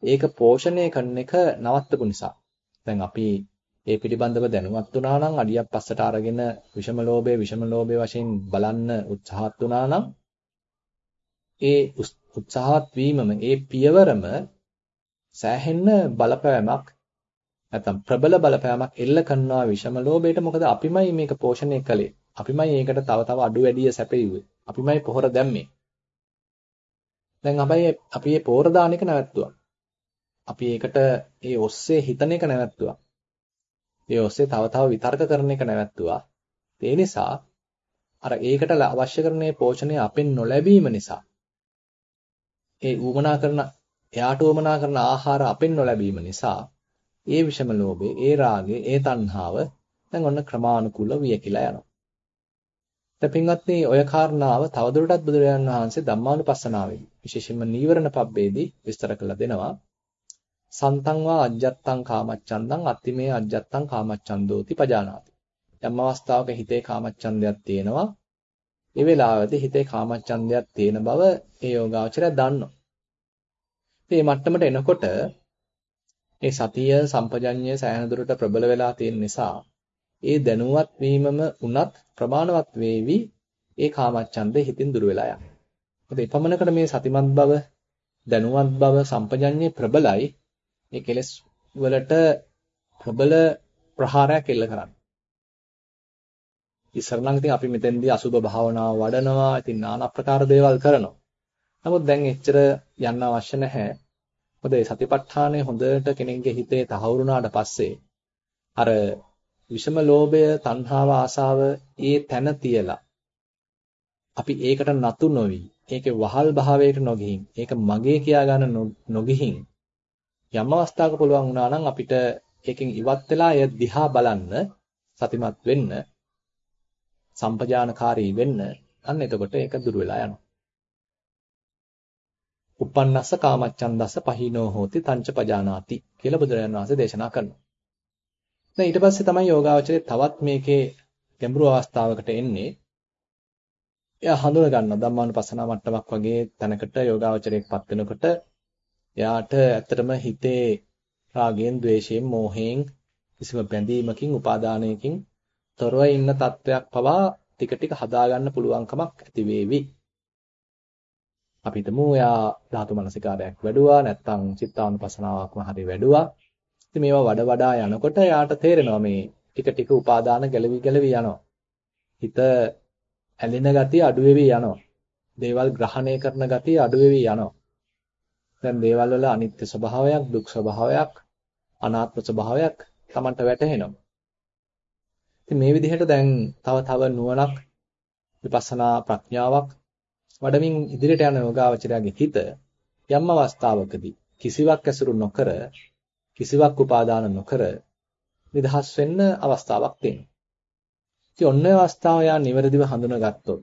S1: ඒක පෝෂණය කරන එක නවත්තපු නිසා. දැන් අපි ඒ පිළිබඳව දැනුවත් වුණා නම් අඩියක් පස්සට අරගෙන විෂම ලෝභය විෂම ලෝභය වශයෙන් බලන්න උත්සාහත් වුණා නම් ඒ උත්සාහත් වීමම ඒ පියවරම සෑහෙන්න බලපෑමක් නැත්නම් ප්‍රබල බලපෑමක් එල්ල කරනවා විෂම ලෝභයට. මොකද අපිමයි මේක පෝෂණය කළේ. අපිමයි ඒකට තව තව අඩු වැඩිය සැපෙන්නේ අපිමයි පොහොර දැම්මේ. දැන් අපි අපි මේ පොහොර දාන එක නැවැත්තුවා. අපි ඒකට ඒ ඔස්සේ හිතන එක නැවැත්තුවා ඒ ඔස්සේ තව තව විතර්ක කරන එක නැවැත්තුවා. ඒ නිසා අර ඒකට අවශ්‍ය කරන පෝෂණය අපෙන් නොලැබීම නිසා ඒ ඌමනා කරන එයාට ඌමනා කරන ආහාර අපෙන් නොලැබීම නිසා ඒ විෂම ලෝභය, ඒ රාගය, ඒ තණ්හාව දැන් ඔන්න ක්‍රමානුකූලව වියකිලා යනවා. දැන් පින්වත්නි ඔය කාරණාව තවදුරටත් බුදුරජාණන් වහන්සේ ධම්මානුපස්සනාවේදී විශේෂයෙන්ම නීවරණ පබ්බේදී විස්තර කරලා දෙනවා. සන්තං වා අජ්ජත්තං කාමච්ඡන්දං අත්තිමේ අජ්ජත්තං කාමච්ඡන්දෝති පජානාති. යම් අවස්ථාවක හිතේ කාමච්ඡන්දයක් තියෙනවා. ඒ වෙලාවේදී හිතේ කාමච්ඡන්දයක් තියෙන බව ඒ යෝගාවචරය දන්නවා. මේ මට්ටමට එනකොට මේ සතිය සම්පජඤ්ඤය සෑහෙන දුරට ප්‍රබල වෙලා තියෙන නිසා ඒ දැනුවත් වීමම උනත් ප්‍රමාණවත් වේවි ඒ කාමච්ඡන්දේ හිතින් දුර වෙලා යනවා. මොකද එපමණකට මේ සතිමත් බව දැනුවත් බව සම්පජඤ්ඤේ ප්‍රබලයි මේ කෙලෙස් වලට ප්‍රබල ප්‍රහාරයක් එල්ල කරන්නේ. ඉස්සර නම් ඉතින් අපි මෙතෙන්දී අසුබ භාවනාව වඩනවා. ඉතින් নানা ප්‍රකාර දේවල් කරනවා. නමුත් දැන් එච්චර යන්න අවශ්‍ය නැහැ. මොකද මේ සතිපට්ඨානය හොඳට කෙනෙක්ගේ හිතේ තහවුරුනාට පස්සේ අර විෂම ලෝභය, තණ්හාව, ආසාව ඒ තැන තියලා අපි ඒකට නතු නොවි, ඒකේ වහල් භාවයට නොගිහින්, ඒක මගේ කියා ගන්න නොගිහින් යම් අවස්ථාවක පුළුවන් වුණා නම් අපිට ඒකෙන් ඉවත් වෙලා එය දිහා බලන්න සතිමත් වෙන්න සම්පජානකාරී වෙන්න අන්න එතකොට ඒක දුර වෙලා යනවා. uppannassa කාමච්ඡන්දස්ස පහිනෝ හෝති තංච පජානාති කියලා බුදුරජාණන් වහන්සේ දේශනා කරනවා. දැන් ඊට පස්සේ තමයි යෝගාවචරයේ තවත් මේකේ ගැඹුරු අවස්ථාවකට එන්නේ. එයා හඳුන ගන්නවා ධම්මානුපස්සනා මට්ටමක් වගේ තැනකට යෝගාවචරයේපත් වෙනකොට එයාට ඇත්තටම හිතේ රාගයෙන්, ద్వේෂයෙන්, මෝහයෙන් කිසිම බැඳීමකින්, උපාදානයකින් තොරව ඉන්න තත්වයක් පවා ටික ටික හදාගන්න පුළුවන්කමක් ඇති වේවි. අපි හිතමු එයා ධාතු මනසිකාරයක් වැඩුවා නැත්නම් චිත්තානුපසනාවක්ම හරි වැඩුවා. ඉතින් මේවා වඩ වඩා යනකොට එයාට තේරෙනවා මේ ටික ටික උපාදාන ගැලවි ගැලවි යනවා. හිත ඇලෙන ගතිය අඩු වෙවි යනවා. දේවල් ග්‍රහණය කරන ගතිය අඩු වෙවි යනවා. දැන් දේවල් වල අනිත්‍ය ස්වභාවයක්, දුක් ස්වභාවයක්, අනාත්ම ස්වභාවයක් Tamanට වැටහෙනවා. ඉතින් මේ විදිහට දැන් තව තව නුවණක් විපස්සනා ප්‍රඥාවක් වඩමින් ඉදිරියට යන යෝගාවචරයාගේ හිත යම් අවස්ථාවකදී කිසිවක් ඇසුරු නොකර කිසිවක් උපාදාන නොකර නිදහස් වෙන්න අවස්ථාවක් තියෙනවා. ඉතින් ඔන්න ඔය අවස්ථාව යා නිවැරදිව හඳුනාගත්තොත්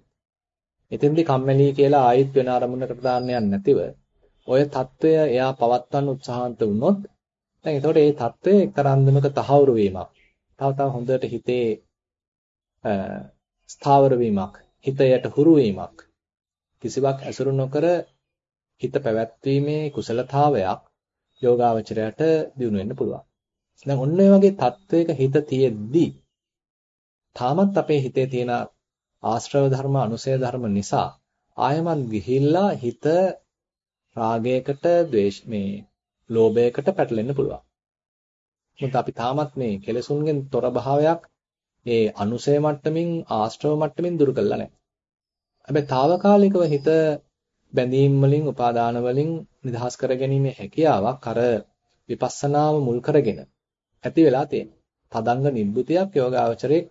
S1: එතෙන්දී කම්මැලි කියලා ආයෙත් වෙන අරමුණකට දාන්න යන්නේ නැතිව ඔය தত্ত্বය එයා පවත්වන්න උත්සාහන්ත වුණොත් දැන් එතකොට ඒ தত্ত্বය එක්තරාන්දමක තහවුරු වීමක්. තව තව හොඳට හිතේ ස්ථාවර වීමක්, හිතයට හුරු වීමක්. කිසිවක් ඇසුරු නොකර හිත පැවැත්වීමේ කුසලතාවයක් යෝගාවචරයට දිනු වෙන්න පුළුවන්. දැන් ඔන්න ඔය වගේ தত্ত্বයක හිත තියෙද්දී තාමත් අපේ හිතේ තියෙන ආශ්‍රව ධර්ම, අනුසය ධර්ම නිසා ආයමත් ගිහිල්ලා හිත රාගයකට ද්වේෂ මේ ලෝභයකට පැටලෙන්න පුළුවන්. මොකද අපි තාමත් මේ කෙලෙසුන්ගෙන් තොර භාවයක් ඒ අනුසය මට්ටමින් ආශ්‍රව මට්ටමින් දුරු කළා නැහැ. හැබැයි తాවකාලිකව හිත බැඳීම් වලින් උපාදාන වලින් නිදහස් කරගැනීමේ හැකියාවක් අර විපස්සනාව මුල් කරගෙන ඇති වෙලා තියෙනවා. තදංග නිබ්බුතියක් යෝගාවචරයේ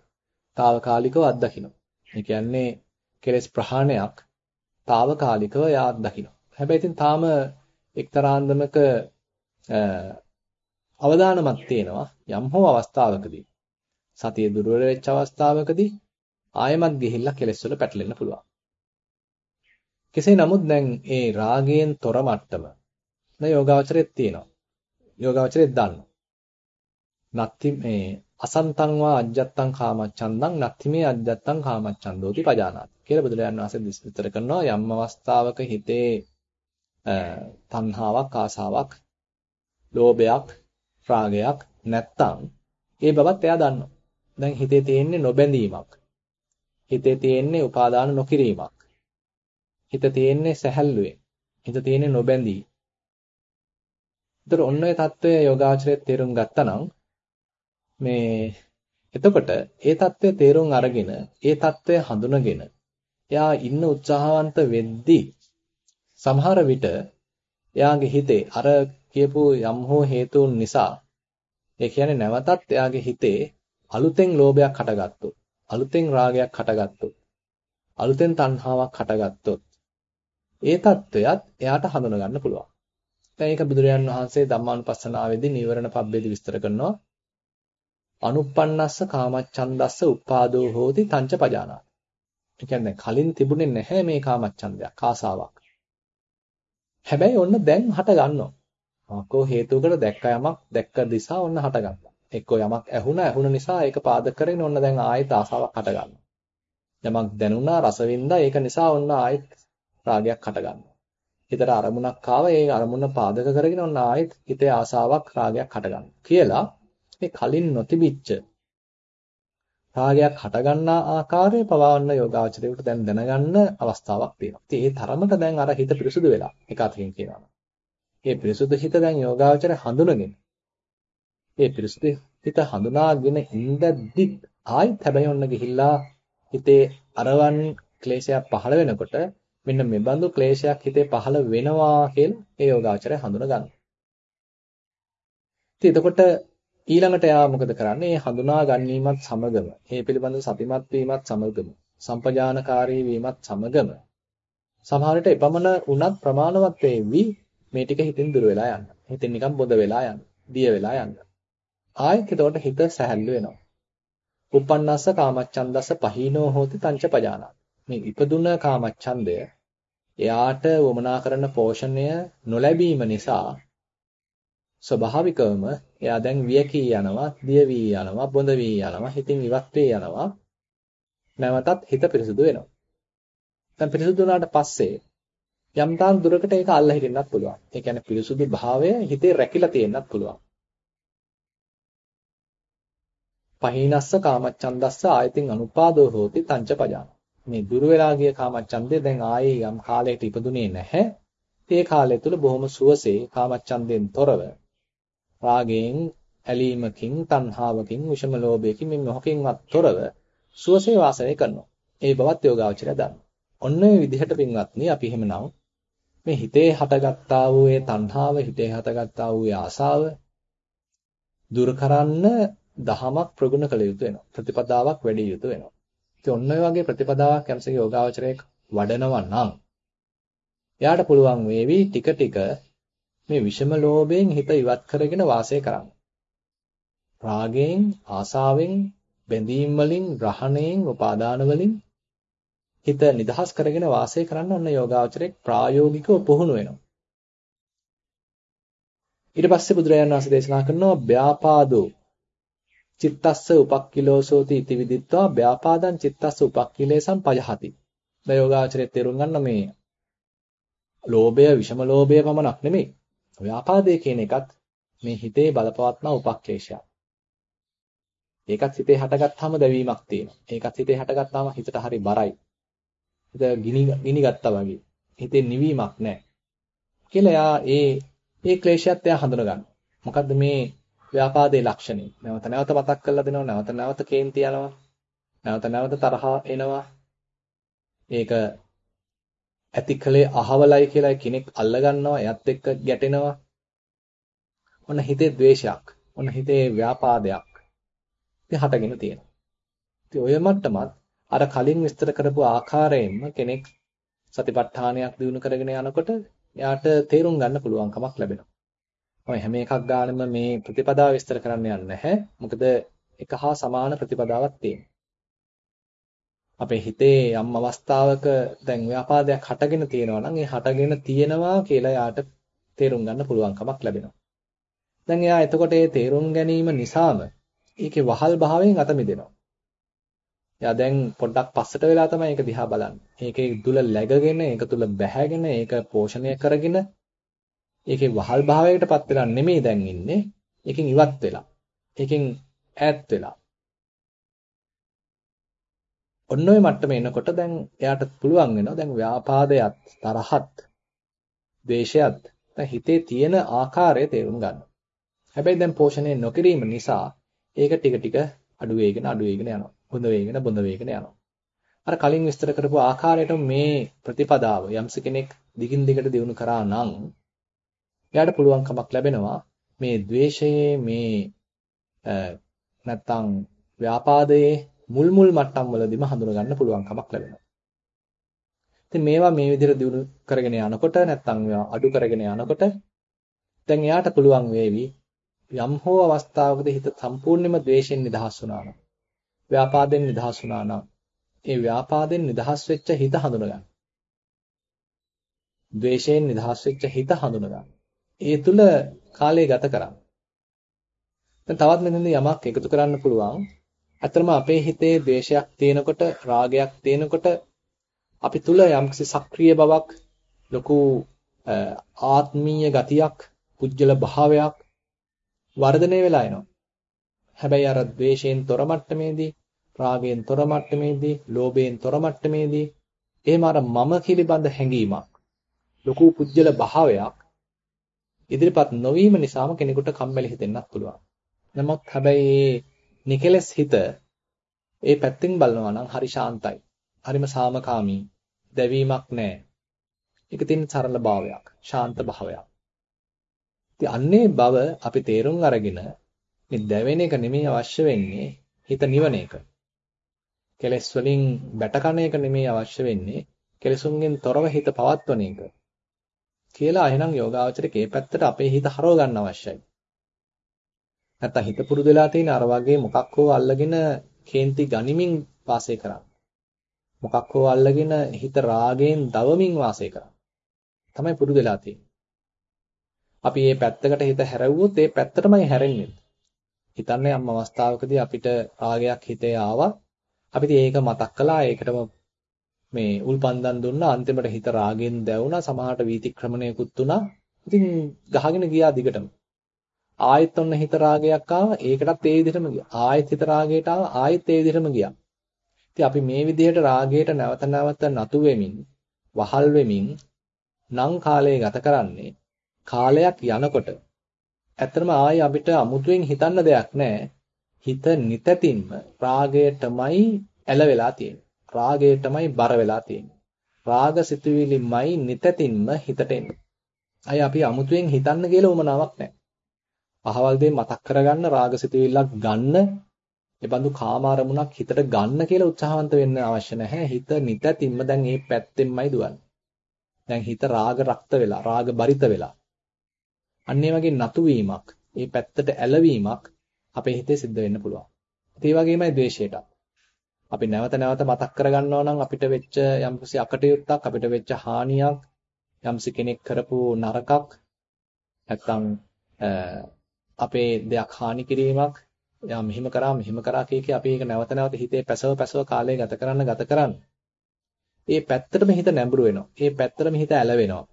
S1: తాවකාලිකව අත්දකින්න. ඒ කියන්නේ කෙලෙස් ප්‍රහාණයක් తాවකාලිකව යා අත්දකින්න. හැබැයි ඉතින් තාම එක්තරාන්දමක අවදානමක් තියෙනවා යම් හෝ අවස්ථාවකදී සතිය දුර්වල වෙච්ච අවස්ථාවකදී ආයමත් ගිහිල්ලා කෙලෙස් වල පැටලෙන්න පුළුවන්. කෙසේ නමුත් දැන් ඒ රාගයෙන් තොර මට්ටම න යෝගාවචරයේ තියෙනවා. යෝගාවචරයේ දන්නවා. නත්ති මේ අසන්තං වා අජ්ජත්තං කාමච්ඡන්දං නත්ති මේ අජ්ජත්තං කාමච්ඡන්දෝති පජානාති කියලා බුදුරජාණන් වහන්සේ විස්තර කරනවා යම් අවස්ථාවක හිතේ තණ්හාවක් ආසාවක් ලෝභයක් රාගයක් නැත්තම් ඒ බවත් එයා දන්නවා. දැන් හිතේ තියෙන්නේ නොබැඳීමක්. හිතේ තියෙන්නේ උපාදාන නොකිරීමක්. හිත තියෙන්නේ සැහැල්ලුවෙන්. හිත තියෙන්නේ නොබැඳී. ඒතර ඔන්න ඔය தত্ত্বය යෝගාචරයේ තේරුම් ගත්තනම් මේ එතකොට ඒ தত্ত্বය තේරුම් අරගෙන ඒ தত্ত্বය හඳුනගෙන එයා ඉන්න උත්සාහවන්ත වෙද්දී සමහර විට එයාගේ හිතේ අර කියපු යම් හෝ හේතුන් නිසා ඒ කියන්නේ නැවතත් එයාගේ හිතේ අලුතෙන් ලෝභයක් හටගත්තොත් අලුතෙන් රාගයක් හටගත්තොත් අලුතෙන් තණ්හාවක් හටගත්තොත් ඒ தত্ত্বයත් එයාට හඳුන ගන්න පුළුවන්. දැන් ඒක බුදුරජාන් වහන්සේ ධම්මානුපස්සනාවේදී නීවරණ පබ්බේදී විස්තර කරනවා. අනුප්පන්නස්ස කාමච්ඡන්දස්ස උපාදෝ හෝති තංච පජානාති. ඒ කියන්නේ කලින් තිබුණේ නැහැ මේ කාමච්ඡන්දයක් ආසාවක්. හැබැයි ඔන්න දැන් හට ගන්නවා. මොකෝ හේතුවකට දැක්ක යමක් දැක්ක දිසා ඔන්න හට ගන්නවා. එක්කෝ යමක් ඇහුණා ඇහුණ නිසා ඒක පාදක කරගෙන ඔන්න දැන් ආයෙත් ආසාවක් හට ගන්නවා. යමක් දැනුණා රස වින්දා ඒක නිසා ඔන්න ආයෙත් රාගයක් හට ගන්නවා. හිතට අරමුණක් ආව ඒ අරමුණ පාදක කරගෙන ඔන්න ආයෙත් හිතේ ආසාවක් රාගයක් හට ගන්නවා. කියලා මේ කලින් නොතිබිච්ච රාගයක් හටගන්නා ආකාරය පවවන්න යෝගාචරයට දැන් දැනගන්න අවස්ථාවක් තියෙනවා. ඉතින් ඒ තරමට දැන් අර හිත පිරිසුදු වෙලා එක අතකින් කියනවා. මේ පිරිසුදු හිත දැන් යෝගාචරය හඳුනගෙන ඒ පිරිසුදු හිත හඳුනාගෙන ඉඳද්දි ආයිත් හැබැයි ඔන්න ගිහිල්ලා හිතේ අරවන් ක්ලේශයක් පහළ වෙනකොට මෙන්න මේ බඳු ක්ලේශයක් හිතේ පහළ වෙනවා කියලා ඒ යෝගාචරය හඳුන ගන්නවා. ඉතින් එතකොට ඊළඟට එයා මොකද කරන්නේ? මේ හඳුනා ගැනීමත් සමගම, මේ පිළිබඳව සතිමත් වීමත් සමගම, සම්පජානකාරී වීමත් සමගම සමහරට එපමණ උනත් ප්‍රමාණවත් වේවි මේ ටික හිතින් දුර වෙලා යන්න. හිතින් නිකන් බොද වෙලා යන්න. දිය වෙලා යන්න. ආයෙත් එතකොට හිත සැහැල්ලු වෙනවා. උපන්නස්ස කාමච්ඡන්දස්ස පහීනෝ හෝති තංච පජානා. මේ ඉපදුන කාමච්ඡන්දය එයාට වමනා කරන පෝෂණය නොලැබීම නිසා ස්වභාවිකවම එයා දැන් වියකී යනවා, දිය වී යනවා, බොඳ වී යනවා, හිතින් ඉවත් වේ යනවා. නැවතත් හිත පිරිසුදු වෙනවා. දැන් පිරිසුදු වුණාට පස්සේ යම් තාක් දුරකට ඒක අල්ල හිටින්නත් පුළුවන්. ඒ කියන්නේ පිරිසුදු භාවය හිතේ රැකිලා තියෙන්නත් පුළුවන්. පහිනස්ස කාමච්ඡන්දස්ස ආයතින් අනුපාදෝ හෝති තංච පජාන. මේ දුර වෙලා ගිය කාමච්ඡන්දේ දැන් ආයේ යම් කාලයකට ඉපදුනේ නැහැ. ඒ කාලය තුල බොහොම සුවසේ කාමච්ඡන්දෙන් තොරව රාගයෙන් ඇලීමකින් තණ්හාවකින් විෂම ලෝභයකින් මේ මොහකින්වත් තොරව සුවසේ වාසය කරනවා. ඒ බවත් යෝගාවචරය දන්නවා. ඔන්න ඔය විදිහට පින්වත්නි අපි එහෙමනම් මේ හිතේ හටගත්තා වූ ඒ තණ්හාව හිතේ හටගත්තා වූ ආසාව දුරු කරන්න දහමක් ප්‍රගුණ කළ යුතු වෙනවා. ප්‍රතිපදාවක් වැඩි යුතු වෙනවා. ඉතින් ඔන්න ඔය වගේ ප්‍රතිපදාවක් යම්සේ යෝගාවචරයේ වඩනවා නම් එයාට පුළුවන් වේවි ටික ටික මේ විෂම ලෝභයෙන් හිත ඉවත් කරගෙන වාසය කරන්න. රාගයෙන්, ආසාවෙන්, බැඳීම් වලින්, ග්‍රහණයෙන්, උපාදාන වලින් හිත නිදහස් කරගෙන වාසය කරන්න ඔන්න යෝගාචරයේ ප්‍රායෝගිකව පුහුණු වෙනවා. ඊට පස්සේ බුදුරජාණන් වහන්සේ දේශනා කරනවා ව්‍යාපාදෝ චිත්තස්ස උපක්ඛිලෝසෝති इति විදිත්වා ව්‍යාපාදං චිත්තස්ස උපක්ඛිලේසං පයහති. දයෝගාචරයේ තේරුම් ගන්න මේ ලෝභය විෂම ලෝභය පමණක් නෙමෙයි. ව්‍යාපාදයේ කියන එකත් මේ හිතේ බලපවත්නා උපක්ලේශයක්. ඒකත් හිතේ හටගත්තාම දැවීමක් තියෙනවා. ඒකත් හිතේ හටගත්තාම හිතට හරි බරයි. හිත ගිනි ගිනි ගත්තා වගේ. හිතේ නිවීමක් නැහැ. කියලා එයා ඒ ඒ ක්ලේශයත් එයා හඳුනගන්නවා. මොකද්ද මේ ව්‍යාපාදයේ ලක්ෂණය? නැවත නැවත මතක් කරලා දෙනවා. නැවත නැවත කේන්ති යනවා. නැවත නැවත තරහා එනවා. ඒක ඇතිකලේ අහවලයි කියලා කෙනෙක් අල්ලගන්නවා එයත් එක්ක ගැටෙනවා ඔන්න හිතේ ද්වේෂයක් ඔන්න හිතේ ව්‍යාපාදයක් ඉතින් හටගෙන තියෙනවා ඉතින් ඔය මට්ටමත් අර කලින් විස්තර කරපු ආකාරයෙන්ම කෙනෙක් සතිපට්ඨානයක් දිනු කරගෙන යනකොට එයාට තේරුම් ගන්න පුළුවන්කමක් ලැබෙනවා. ඔය හැම එකක් ගානෙම මේ ප්‍රතිපදාව විස්තර කරන්න යන්නේ නැහැ. මොකද එක හා සමාන ප්‍රතිපදාවක් තියෙනවා. අපේ හිතේ යම් අවස්ථාවක දැන් ව්‍යාපාදයක් හටගෙන තියෙනවා නම් ඒ හටගෙන තියෙනවා කියලා යාට තේරුම් ගන්න පුළුවන්කමක් ලැබෙනවා. දැන් එයා එතකොට ඒ තේරුම් ගැනීම නිසාම ඒකේ වහල් භාවයෙන් අත මිදෙනවා. එයා දැන් පොඩ්ඩක් පස්සට වෙලා තමයි ඒක දිහා බලන්නේ. ඒකේ තුල läගගෙන, ඒක තුල බැහැගෙන, ඒක පෝෂණය කරගෙන ඒකේ වහල් භාවයකටපත් වෙලා නෙමෙයි දැන් ඉන්නේ. ඒකෙන් ඉවත් වෙලා. ඒකෙන් ඈත් වෙලා. ඔන්න ඔය මට්ටම එනකොට දැන් එයාට පුළුවන් වෙනවා දැන් ව්‍යාපාදයක් තරහත් ද්වේෂයත් දැන් හිතේ තියෙන ආකාරය තේරුම් ගන්න. හැබැයි දැන් පෝෂණය නොකිරීම නිසා ඒක ටික ටික අඩු වෙගෙන අඩු වෙගෙන යනවා. බොඳ වෙගෙන බොඳ වෙගෙන යනවා. අර කලින් විස්තර කරපු ආකාරයට මේ ප්‍රතිපදාව යම්ස කෙනෙක් දිගින් දිගට දියුණු කරා නම් එයාට පුළුවන්කමක් ලැබෙනවා මේ द्वේෂයේ මේ නැත්තම් ව්‍යාපාදයේ මුල් මුල් මට්ටම් වලදීම හඳුන ගන්න පුළුවන්කමක් ලැබෙනවා. ඉතින් මේවා මේ විදිහට දිනු කරගෙන යනකොට නැත්නම් අඩු කරගෙන යනකොට දැන් එයාට පුළුවන් වේවි යම් හෝ අවස්ථාවකදී හිත සම්පූර්ණයෙන්ම ද්වේෂයෙන් නිදහස් වුණා නම් ව්‍යාපාදයෙන් නිදහස් වුණා නම් ඒ ව්‍යාපාදයෙන් නිදහස් වෙච්ච හිත හඳුනගන්න. ද්වේෂයෙන් නිදහස් වෙච්ච හිත හඳුනගන්න. ඒ තුල කාලය ගත කරන්න. දැන් තවත් මෙතනදී යමක් එකතු කරන්න පුළුවන්. අතරම අපේ හිතේ ද්වේෂයක් තියෙනකොට රාගයක් තියෙනකොට අපි තුල යම්කිසි සක්‍රීය බවක් ලොකු ආත්මීය ගතියක් පුජ්‍යල භාවයක් වර්ධනය වෙලා එනවා. හැබැයි අර ද්වේෂයෙන් තොර මට්ටමේදී, රාගයෙන් තොර මට්ටමේදී, ලෝභයෙන් තොර මට්ටමේදී එහෙම අර මම පිළිබඳ හැඟීමක් ලොකු පුජ්‍යල භාවයක් ඉදිරිපත් නොවීම නිසාම කෙනෙකුට කම්මැලි හිතෙන්නත් පුළුවන්. නමුත් හැබැයි නිකලස් හිත ඒ පැත්තෙන් බලනවා නම් හරි ශාන්තයි. හරිම සාමකාමී. දැවීමක් නැහැ. ඒක තියෙන සරල භාවයක්, ශාන්ත භාවයක්. ඉතින් අන්නේ බව අපි තේරුම් අරගෙන මේ දැවෙන එක නෙමෙයි අවශ්‍ය වෙන්නේ හිත නිවන එක. කෙලස් වලින් බැටකන එක නෙමෙයි අවශ්‍ය වෙන්නේ කෙලසුන්ගෙන් තොරව හිත පවත්වන එක. කියලා එහෙනම් යෝගාවචරයේ මේ පැත්තට අපේ හිත හරව ගන්න අවශ්‍යයි. නැත්තම් හිත පුරුදු වෙලා තියෙන අර වගේ මොකක් හෝ අල්ලගෙන කේන්ති ගනිමින් වාසය කරන්න. මොකක් හෝ අල්ලගෙන හිත රාගයෙන් දවමින් වාසය කරන්න. තමයි පුරුදු වෙලා තියෙන්නේ. අපි මේ පැත්තකට හිත හැරෙව්වොත් ඒ පැත්තටමයි හැරෙන්නේ. හිතන්නේ යම් අවස්ථාවකදී අපිට රාගයක් හිතේ ආවා. අපි ඒක මතක් කළා ඒකටම මේ උල්පන්දම් දුන්නා අන්තිමට හිත රාගෙන් දැවුණා සමහරට වීතික්‍රමණයකුත් වුණා. ඉතින් ගහගෙන ගියා දිගටම. ආයෙත් ඔන්න හිත රාගයක් ආවා ඒකටත් ඒ විදිහටම ගියා. ආයෙත් හිත රාගයට ආවා ආයෙත් ඒ විදිහටම ගියා. ඉතින් අපි මේ විදිහට රාගයට නැවත නැවත නතු වෙමින් වහල් වෙමින් නම් කාලය ගත කරන්නේ කාලයක් යනකොට ඇත්තටම ආයේ අපිට අමුතුවෙන් හිතන්න දෙයක් නැහැ. හිත නිතැතින්ම රාගයටමයි ඇලවෙලා තියෙන්නේ. රාගයටමයි බර වෙලා තියෙන්නේ. රාග සිතුවිලිමයි නිතැතින්ම හිතට එන්නේ. අය අපි අමුතුවෙන් හිතන්න කියලා උමනාවක් නැහැ. අහවල් දේ මතක් කරගන්න රාග සිතුවිල්ලක් ගන්න, ඒ බඳු කාම අරමුණක් හිතට ගන්න කියලා උත්සාහවන්ත වෙන්න අවශ්‍ය නැහැ. හිත නිතැතින්ම දැන් මේ පැත්තෙන්මයි දුවන්නේ. දැන් හිත රාග රක්ත වෙලා, රාග බරිත වෙලා. අන්න ඒ වගේ නතු වීමක්, මේ පැත්තට ඇලවීමක් අපේ හිතේ සිද්ධ වෙන්න පුළුවන්. ඒ වගේමයි ද්වේෂයට. අපි නැවත නැවත මතක් කරගන්නවා නම් අපිට වෙච්ච යම්කිසි අකටයුත්තක්, අපිට වෙච්ච හානියක්, යම්සි කෙනෙක් කරපු නරකක් නැත්තම් අපේ දෙයක් හානි කිරීමක් යා මෙහිම කරා මෙහිම කරා කිය අපි ඒක නැවත නැවත හිතේ පැසව පැසව කාලය ගත කරන්න ගත කරන්න. ඒ පැත්තටම හිත නැඹුරු වෙනවා. ඒ පැත්තටම හිත ඇලවෙනවා.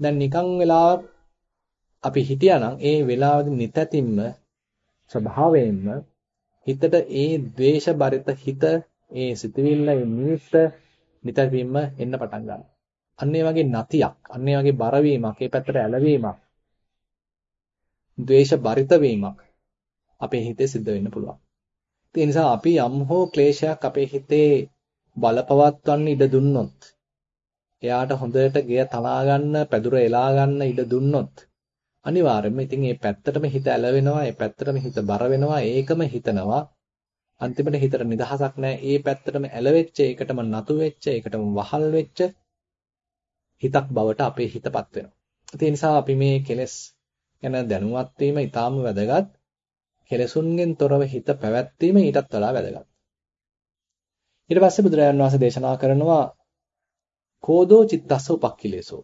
S1: දැන් නිකන් වෙලාවක් අපි හිටියානම් ඒ වෙලාවදී නිතැතිම්ම ස්වභාවයෙන්ම හිතට ඒ ද්වේෂ බරිත හිත ඒ සිතවිල්ල ඒ නිමිත්ත නිතැතිම්ම එන්න පටන් ගන්නවා. අන්න ඒ වගේ නතියක්, අන්න ඒ වගේ බර වීමක්, ඒ පැත්තට ඇලවීමක්, ද්වේෂ බරිත වීමක් අපේ හිතේ සිද්ධ වෙන්න පුළුවන්. ඒ නිසා අපි යම් හෝ ක්ලේශයක් අපේ හිතේ බලපවත්වන්න ඉඩ දුන්නොත් එයාට හොඳට ගෙය තලා ගන්න, පැදුර එලා ගන්න ඉඩ දුන්නොත් අනිවාර්යයෙන්ම ඉතින් මේ පැත්තටම හිත ඇලවෙනවා, මේ පැත්තටම හිත බර වෙනවා, ඒකම හිතනවා. අන්තිමට හිතට නිදහසක් නැහැ. ඒ පැත්තටම ඇලවෙච්ච, ඒකටම නතු වෙච්ච, ඒකටම වහල් වෙච්ච හිතක් බවට අපේ හිතපත් වෙනවා. ඒ නිසා අපි මේ කෙලෙස් ගැන දැනුවත් වීම ඊටාම වැදගත්. කෙලෙසුන්ගෙන් තොරව හිත පැවැත්වීම ඊටත් වඩා වැදගත්. ඊට පස්සේ බුදුරජාණන් වහන්සේ දේශනා කරනවා කෝදෝ චිත්තස්ස උපක්ඛිලේසෝ.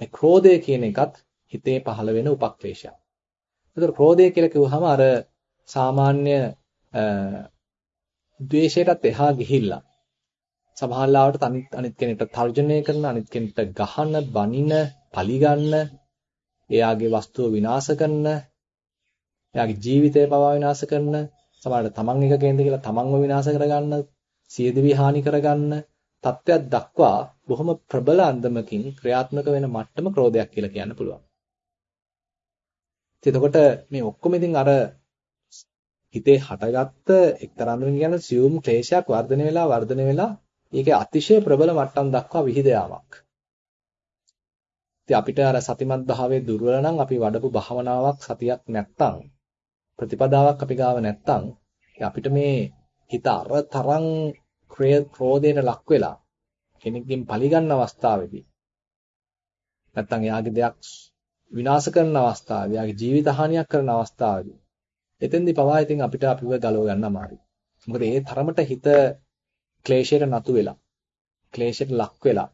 S1: මේ ක්‍රෝධය කියන එකත් හිතේ පහළ වෙන උපක්ලේශයක්. ඒතර ක්‍රෝධය කියලා කිව්වහම අර සාමාන්‍ය ද්වේෂයටත් එහා ගිහිල්ලා සමහරවිට අනිත් අනිත් කෙනෙක්ට තර්ජනය කරන අනිත් කෙනෙක්ට ගහන, බනින, පලිගන්න, එයාගේ වස්තුව විනාශ කරන, එයාගේ ජීවිතය පවා විනාශ කරන, සමහරවිට තමන් එක කේන්ද කියලා තමන්ව විනාශ කරගන්න, සියදිවි හානි කරගන්න තත්ත්වයක් දක්වා බොහොම ප්‍රබල අන්දමකින් ක්‍රියාත්මක වෙන මට්ටම ක්‍රෝධයක් කියලා කියන්න පුළුවන්. එතකොට මේ ඔක්කොම ඉතින් අර හිතේ හටගත්ත එක්තරා අන්දමින් කියන සියුම් ක්ලේශයක් වර්ධනය වෙලා වර්ධනය වෙලා ඒකේ අතිශය ප්‍රබල මට්ටම් දක්වා විහිද යාමක්. ඉතින් අපිට අර සතිමත් භාවයේ දුර්වල නම් අපි වඩපු භාවනාවක් සතියක් නැත්තම් ප්‍රතිපදාවක් අපි ගාව නැත්තම් අපිට මේ හිත අර තරම් ක්‍රෝධයට ලක් වෙලා කෙනෙක්ගෙන් පරිගන්න අවස්ථාවේදී නැත්තම් එයාගේ දෙයක් විනාශ කරන අවස්ථාවේ, යාගේ ජීවිත හානියක් කරන අවස්ථාවේදී එතෙන්දී පවා ඉතින් අපිට අපිව ගලව ගන්න අමාරුයි. මොකද ඒ තරමට හිත ක්ලේශයට නතු වෙලා, ක්ලේශයට ලක් වෙලා,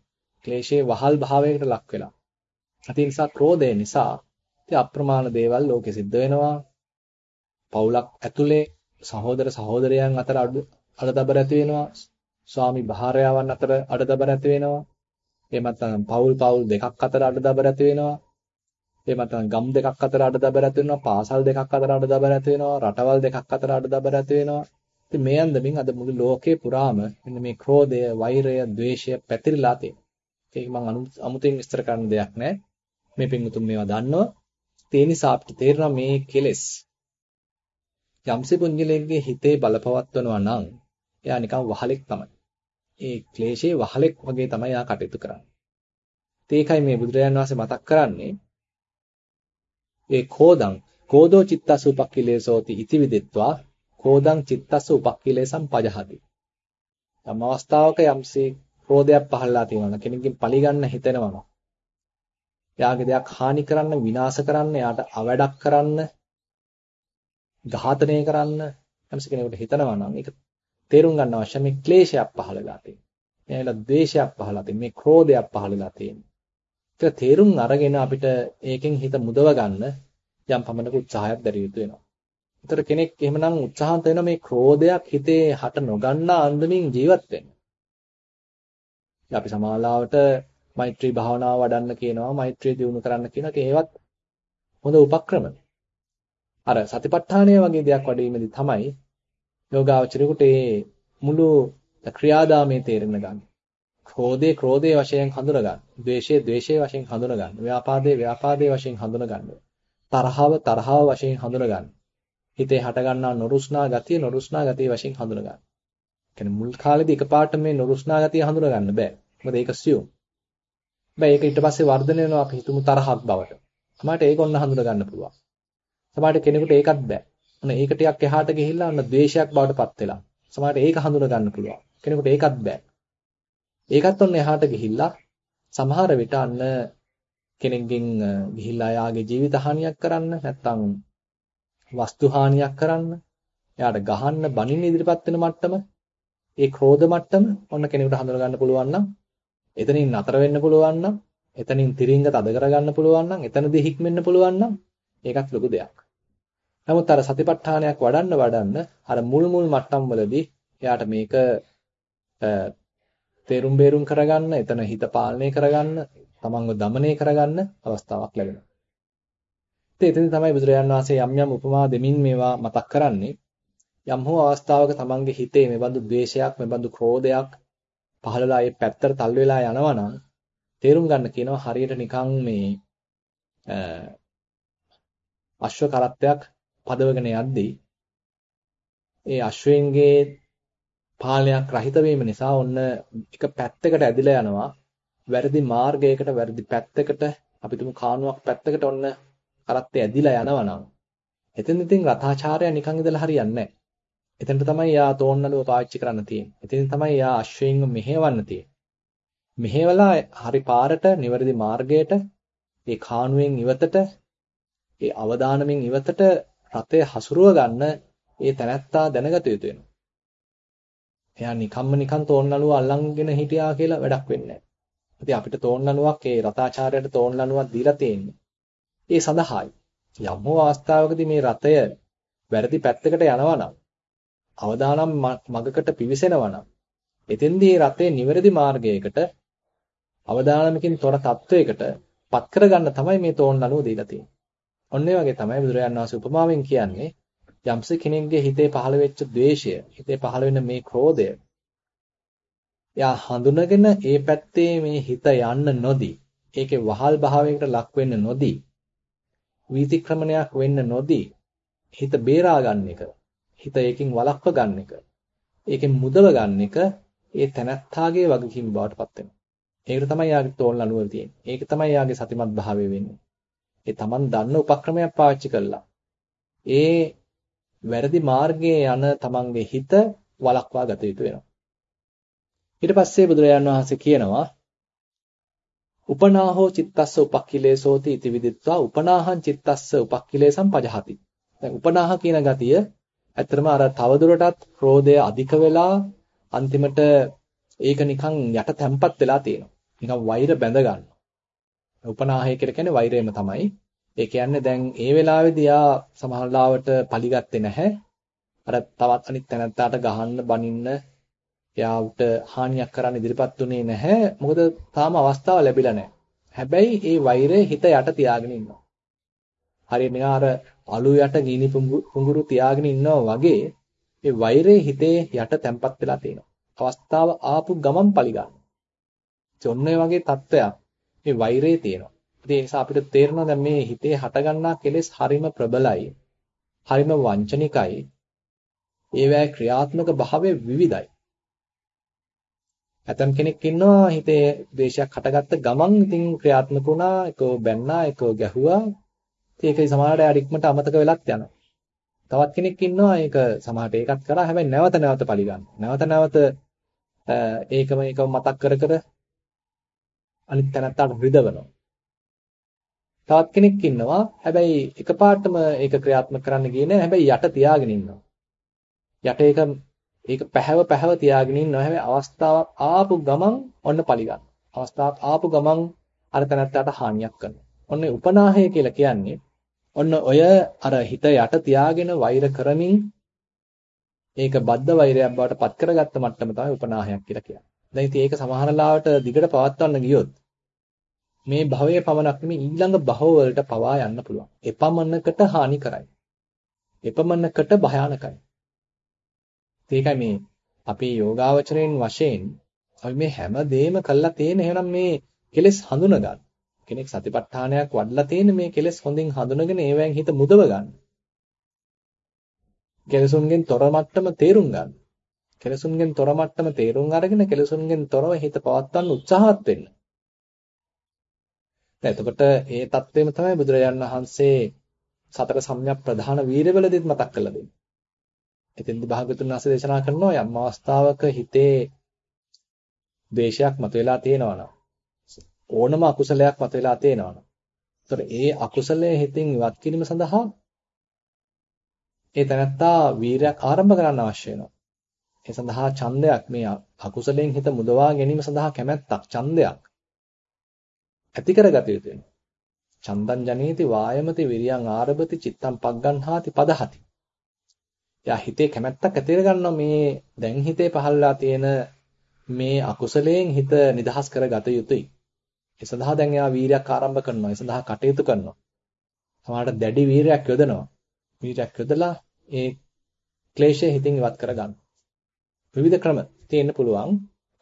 S1: ක්ලේශයේ වහල් භාවයකට ලක් වෙලා. ඒ නිසා ක්‍රෝධය නිසා ඉතින් අප්‍රමාණ දේවල් ලෝකෙ සිද්ධ වෙනවා. පවුලක් ඇතුලේ සහෝදර සහෝදරයන් අතර අඩදබර ඇති වෙනවා. ස්වාමි භාර්යාවන් අතර අඩදබර ඇති වෙනවා. එහෙම නැත්නම් පවුල් පවුල් දෙකක් අතර අඩදබර ඇති වෙනවා. එහෙම නැත්නම් ගම් දෙකක් අතර අඩදබර ඇති වෙනවා. පාසල් දෙකක් අතර අඩදබර ඇති වෙනවා. රටවල් දෙකක් අතර අඩදබර ඇති වෙනවා. ඉතින් මේ අන්දමින් අද මුළු ලෝකේ පුරාම මෙන්න මේ ක්‍රෝධය, වෛරය, ద్వේෂය පැතිරිලා තියෙනවා. ඒක මම අමුතෙන් විස්තර කරන්න දෙයක් නැහැ. මේ පින්වුතුන් මේවා දන්නවා. ඒ නිසා අපිට තේරෙනවා මේ කෙලෙස් යම්සි පුඤ්ජලයේ හිතේ බලපවත්වනවා නම් එයා නිකන් වහලෙක් තමයි. ඒ ක්ලේශයේ වහලෙක් වගේ තමයි එයා කටයුතු කරන්නේ. ඒකයි මේ බුදුරජාණන් වහන්සේ මතක් කරන්නේ ඒ කෝදං කෝදෝ චිත්තස උපක්ඛිලේසෝති ඉති විදිත්වා කෝදං චිත්තස උපක්ඛිලේසම් පජහති. යම් අවස්ථාවක යම්සේ ක්‍රෝධයක් පහළලා තියෙනවා කෙනෙක්ගෙන් පරිගන්න හිතෙනවා එයාගේ දෙයක් හානි කරන්න විනාශ කරන්න එයාට අවඩක් කරන්න ඝාතනය කරන්න යම්ස කෙනෙකුට හිතනවා නම් ඒක තේරුම් ගන්න අවශ්‍ය මේ ක්ලේශයක් පහළලා තියෙනවා. එයාලා ද්වේෂයක් පහළලා තියෙනවා. මේ ක්‍රෝධයක් පහළලා තියෙනවා. ඒක තේරුම් අරගෙන අපිට ඒකෙන් හිත මුදව ගන්න යම් පමණක උත්සාහයක් දැරිය යුතු වෙනවා. ඒතර කෙනෙක් එහෙමනම් උත්සාහන්ත වෙන මේ ක්‍රෝධයක් හිතේ හට නොගන්නා අන්දමින් ජීවත් වෙන්න. අපි සමාලාවට මෛත්‍රී භාවනාව වඩන්න කියනවා මෛත්‍රිය දියුණු කරන්න කියනවා ඒවත් හොඳ උපක්‍රම. අර සතිපට්ඨානය වගේ දෙයක් වඩීමේදී තමයි යෝගාවචරයට මේ මුළු ක්‍රියාදාමයේ තේරෙන්න ගන්න. ක්‍රෝධේ ක්‍රෝධයේ වශයෙන් හඳුන ගන්න. ද්වේෂයේ ද්වේෂයේ වශයෙන් හඳුන ගන්න. ව්‍යාපාදේ ව්‍යාපාදේ වශයෙන් හඳුන ගන්න. තරහව තරහව වශයෙන් හඳුන ගන්න. හිතේ හට ගන්නා නොරුස්නා ගතිය නොරුස්නා ගතිය වශයෙන් හඳුන ගන්න. කියන්නේ මුල් කාලේදී එකපාරට මේ නොරුස්නා ගතිය හඳුන ගන්න බෑ. මොකද ඒක සියුම්. හැබැයි ඒක ඊට පස්සේ වර්ධනය වෙනවා අපි හිතමු තරහක් බවට. සමහරට ඒක ඔන්න හඳුන ගන්න පුළුවන්. සමහරට කෙනෙකුට ඒකත් බෑ. ඔන්න ඒක ටිකක් එහාට ගිහිල්ලා ඔන්න ද්වේෂයක් බවට පත් වෙලා. සමහරට ඒක හඳුන ගන්න පුළුවන්. කෙනෙකුට ඒකත් බෑ. ඒකත් ඔන්න එහාට ගිහිල්ලා සමහර විට අන්න කෙනෙක්ගෙන් ගිහිල්ලා යාගේ ජීවිත හානියක් කරන්න නැත්නම් වස්තු හානියක් කරන්න එයාට ගහන්න බනින්න ඉදිරිපත් වෙන මට්ටම ඒ ක්‍රෝධ මට්ටම ඔන්න කෙනෙකුට හඳුන ගන්න පුළුවන් නම් එතනින් නතර වෙන්න පුළුවන් නම්, එතනින් තිරින්ග තද කරගන්න පුළුවන් නම්, එතනදී හික්මෙන්න පුළුවන් නම් ඒකත් ලොකු දෙයක්. නමුත් අර සතිපට්ඨානයක් වඩන්න වඩන්න අර මුල් මුල් මට්ටම් වලදී එයාට මේක තේරුම් බේරුම් කරගන්න, එතන හිත පාලනය කරගන්න, තමන්ව দমনය කරගන්න අවස්ථාවක් ලැබෙනවා. ඉතින් එතෙන්දී තමයි බුදුරජාන් වහන්සේ යම් යම් උපමා දෙමින් මේවා මතක් කරන්නේ. යම් හෝ අවස්ථාවක තමන්ගේ හිතේ මේ බඳු ද්වේෂයක්, මේ බඳු ක්‍රෝධයක්, පහළලා ඒ පැත්තට තල් වෙලා යනවා නම් තේරුම් ගන්න කියනවා හරියට නිකන් මේ අශ්ව කරත්තයක් පදවගෙන යද්දී ඒ අශ්වයන්ගේ පාලනයක් රහිත වීම නිසා ඔන්න එක පැත්තකට ඇදිලා යනවා වැරදි මාර්ගයකට වැරදි පැත්තකට අපි තුමු කානුවක් පැත්තකට ඔන්න කරත්තේ ඇදිලා යනවා නම් එතෙන් ඉතින් රථාචාර්යය නිකන් ඉඳලා හරියන්නේ නැහැ. එතනට තමයි යා තෝන්නලුව පාවිච්චි කරන්න තියෙන්නේ. එතෙන් තමයි යා අශ්වයින්ව මෙහෙවන්න තියෙන්නේ. මෙහෙवला හරි පාරට, නිවැරදි මාර්ගයට, ඒ කානුවෙන් ඉවතට, ඒ අවදානමින් ඉවතට රතය හසුරුව ගන්න ඒ තැනැත්තා දැනගත යුතු වෙනවා. එයා නිකම්ම නිකන් තෝන්නලුව අල්ලන්ගෙන හිටියා කියලා වැඩක් වෙන්නේ නැහැ. ඉතින් අපිට තෝන්නලුවක් ඒ රතාචාර්යයට තෝන්නලුවක් දීලා තියෙන්නේ. ඒ සඳහායි. යම් හෝ අවස්ථාවකදී මේ රතය වැරදි පැත්තකට යනවා නම් අවදානම් මගකට පිවිසෙනවා නම් එතෙන්දී රතේ නිවැරදි මාර්ගයකට අවදානමකින් තොර තත්වයකට පත් කරගන්න තමයි මේ තෝන්නලුව දීලා තියෙන්නේ. ඔන්න ඒ වගේ තමයි බුදුරජාණන් වහන්සේ උපමාවෙන් කියන්නේ යම්ස කෙනෙක්ගේ හිතේ පහළ වෙච්ච ද්වේෂය, හිතේ පහළ වෙන මේ ක්‍රෝධය යා හඳුනගෙන ඒ පැත්තේ මේ හිත යන්න නොදී, ඒකේ වහල් භාවයකට ලක් වෙන්න නොදී, වීතික්‍රමණයක් වෙන්න නොදී හිත බේරා ගන්න එක, හිත ඒකෙන් වළක්ව ගන්න එක, ඒකෙන් මුදව ගන්න එක ඒ තැනත්තාගේ වගකීම බවට පත් වෙනවා. ඒකට තමයි යාගේ තෝල්න අනුව තියෙන්නේ. ඒක තමයි යාගේ සතිමත් භාවය වෙන්නේ. ඒ Taman දන්න උපක්‍රමයක් පාවිච්චි කළා. ඒ වැරදි මාර්ගයේ යන Tamanගේ හිත වළක්වා ගත යුතු වෙනවා. ඊට පස්සේ බුදුරජාණන් වහන්සේ කියනවා උපනාහෝ චිත්තස්ස උපක්ඛිලේසෝති इति විදිත්වා උපනාහං චිත්තස්ස උපක්ඛිලේසම් පජහති. දැන් උපනාහ කියන ගතිය ඇත්තටම අර තවදුරටත් ක්‍රෝධය අධික වෙලා අන්තිමට ඒක නිකන් යට තැම්පත් වෙලා තියෙනවා. නිකන් වෛර බැඳ ගන්නවා. උපනාහය කියලා කියන්නේ වෛරයම තමයි. ඒ කියන්නේ දැන් ඒ වෙලාවේදී යා සමහරලාවට පලිගත්තේ නැහැ. අර තවත් අනිත් තැනත්තාට ගහන්න බනින්න එයාට හානියක් කරන්න ඉදිරිපත් උනේ නැහැ. මොකද තාම අවස්ථාව ලැබිලා නැහැ. හැබැයි ඒ වෛරය හිත යට තියාගෙන ඉන්නවා. හරියට නිකන් අර අලු යට ගිනි පුඟුරු තියාගෙන ඉන්නවා වගේ මේ වෛරය හිතේ යට තැම්පත් වෙලා තියෙනවා. අවස්ථාව ආපු ගමන් පලි ගන්නවා. වගේ තත්ත්වයක් මේ වෛරය තියෙනවා. ඉතින් ඒ නිසා අපිට තේරෙනවා දැන් මේ හිතේ හටගන්නා කෙලෙස් හරිම ප්‍රබලයි. හරිම වංචනිකයි. ඒවැය ක්‍රියාත්මක භාවය විවිධයි. ඇතම් කෙනෙක් ඉන්නවා හිතේ දේශයක් හටගත්ත ගමන් ඉතින් ක්‍රියාත්මක වුණා, එකෝ බැන්නා, එකෝ ගැහුවා, ඉතින් ඒකයි සමහරවිට අරික්මට අමතක වෙලත් යනවා. තවත් කෙනෙක් ඉන්නවා ඒක සමහරට ඒකත් කරා හැබැයි නැවත නැවත පරිගන්න. නැවත නැවත ඒකම ඒකම මතක් කර කර අනිත් තැනත්තාට රිදවනවා. තවත් කෙනෙක් ඉන්නවා හැබැයි එකපාරටම ඒක ක්‍රියාත්මක කරන්න ගියේ නැහැ හැබැයි යට තියාගෙන ඉන්නවා. යට ඒක ඒක පැහැව පැහැව තියාගෙන ඉන්නවා. හැබැයි අවස්ථාවක් ආපු ගමන් ඔන්න පරිගන්න. අවස්ථාවක් ආපු ගමන් අර තැනත්තාට හානියක් කරනවා. ඔන්න උපනාහය කියලා කියන්නේ ඔන්න ඔය අර හිත යට තියාගෙන වෛර කරමින් ඒක බද්ධ වෛරයක් බවට පත් කරගත්ත මට්ටම තමයි උපනාහයක් කියලා කියන්නේ. දැන් ඉතින් ඒක සමහර ලාවට දිගට පවත්වන්න ගියොත් මේ භවයේ පමණක් නෙමෙයි ඊළඟ භව වලට පවා යන්න පුළුවන්. එපමණකට හානි කරයි. එපමණකට භයානකයි. ඒකයි මේ අපේ යෝගාවචරයෙන් වශයෙන් අපි මේ හැම දෙයක්ම කළා තියෙන එහෙනම් මේ කෙලෙස් හඳුනගන්න. කෙනෙක් සතිපට්ඨානයක් වඩලා තියෙන මේ කෙලෙස් හොඳින් හඳුනගෙන ඒවෙන් හිත මුදව ගන්න. කෙලසුන්ගෙන් තොර මට්ටම තේරුම් ගන්න. කෙලසුන්ගෙන් තොර මට්ටම තේරුම් අරගෙන කෙලසුන්ගෙන් තොරව හිත පවත්වන්න උත්සාහවත් වෙන්න. එතකොට ඒ தත්වෙම තමයි බුදුරජාණන් වහන්සේ සතර සම්‍යක් ප්‍රධාන වීරවලදීත් මතක් කරලා දෙන්නේ. එතෙන්දි භාගතුන් වහන්සේ දේශනා කරනවා යම් අවස්ථාවක හිතේ ද්වේෂයක් මතුවලා තියෙනවා නම් ඕනම අකුසලයක් මතුවලා තියෙනවා නම් ඒතර ඒ අකුසලයේ හිතින් ඉවත් කිරීම සඳහා ඒ තැනත්තා වීරයක් ආරම්භ කරන්න අවශ්‍ය වෙනවා. ඒ සඳහා ඡන්දයක් මේ අකුසලයෙන් හිත මුදවා ගැනීම සඳහා කැමැත්තක් ඡන්දයක් ඇති කරගත යුතු වෙනවා. චන්දං ජනේති වායමති විරියං ආරභති චිත්තං පග්ගන්හාති පදහති. එයා හිතේ කැමැත්තක් ඇති කරගන්නවා මේ දැන් හිතේ පහළලා තියෙන මේ අකුසලයෙන් හිත නිදහස් කරගත යුතුයි. ඒ සඳහා දැන් එයා වීරයක් ආරම්භ කරනවා. ඒ සඳහා කටයුතු කරනවා. සමහරට දැඩි වීරයක් යොදනවා. වීරයක් යොදලා ඒ ක්ලේශය හිතින් ඉවත් කරගන්න. විවිධ ක්‍රම තියෙන්න පුළුවන්.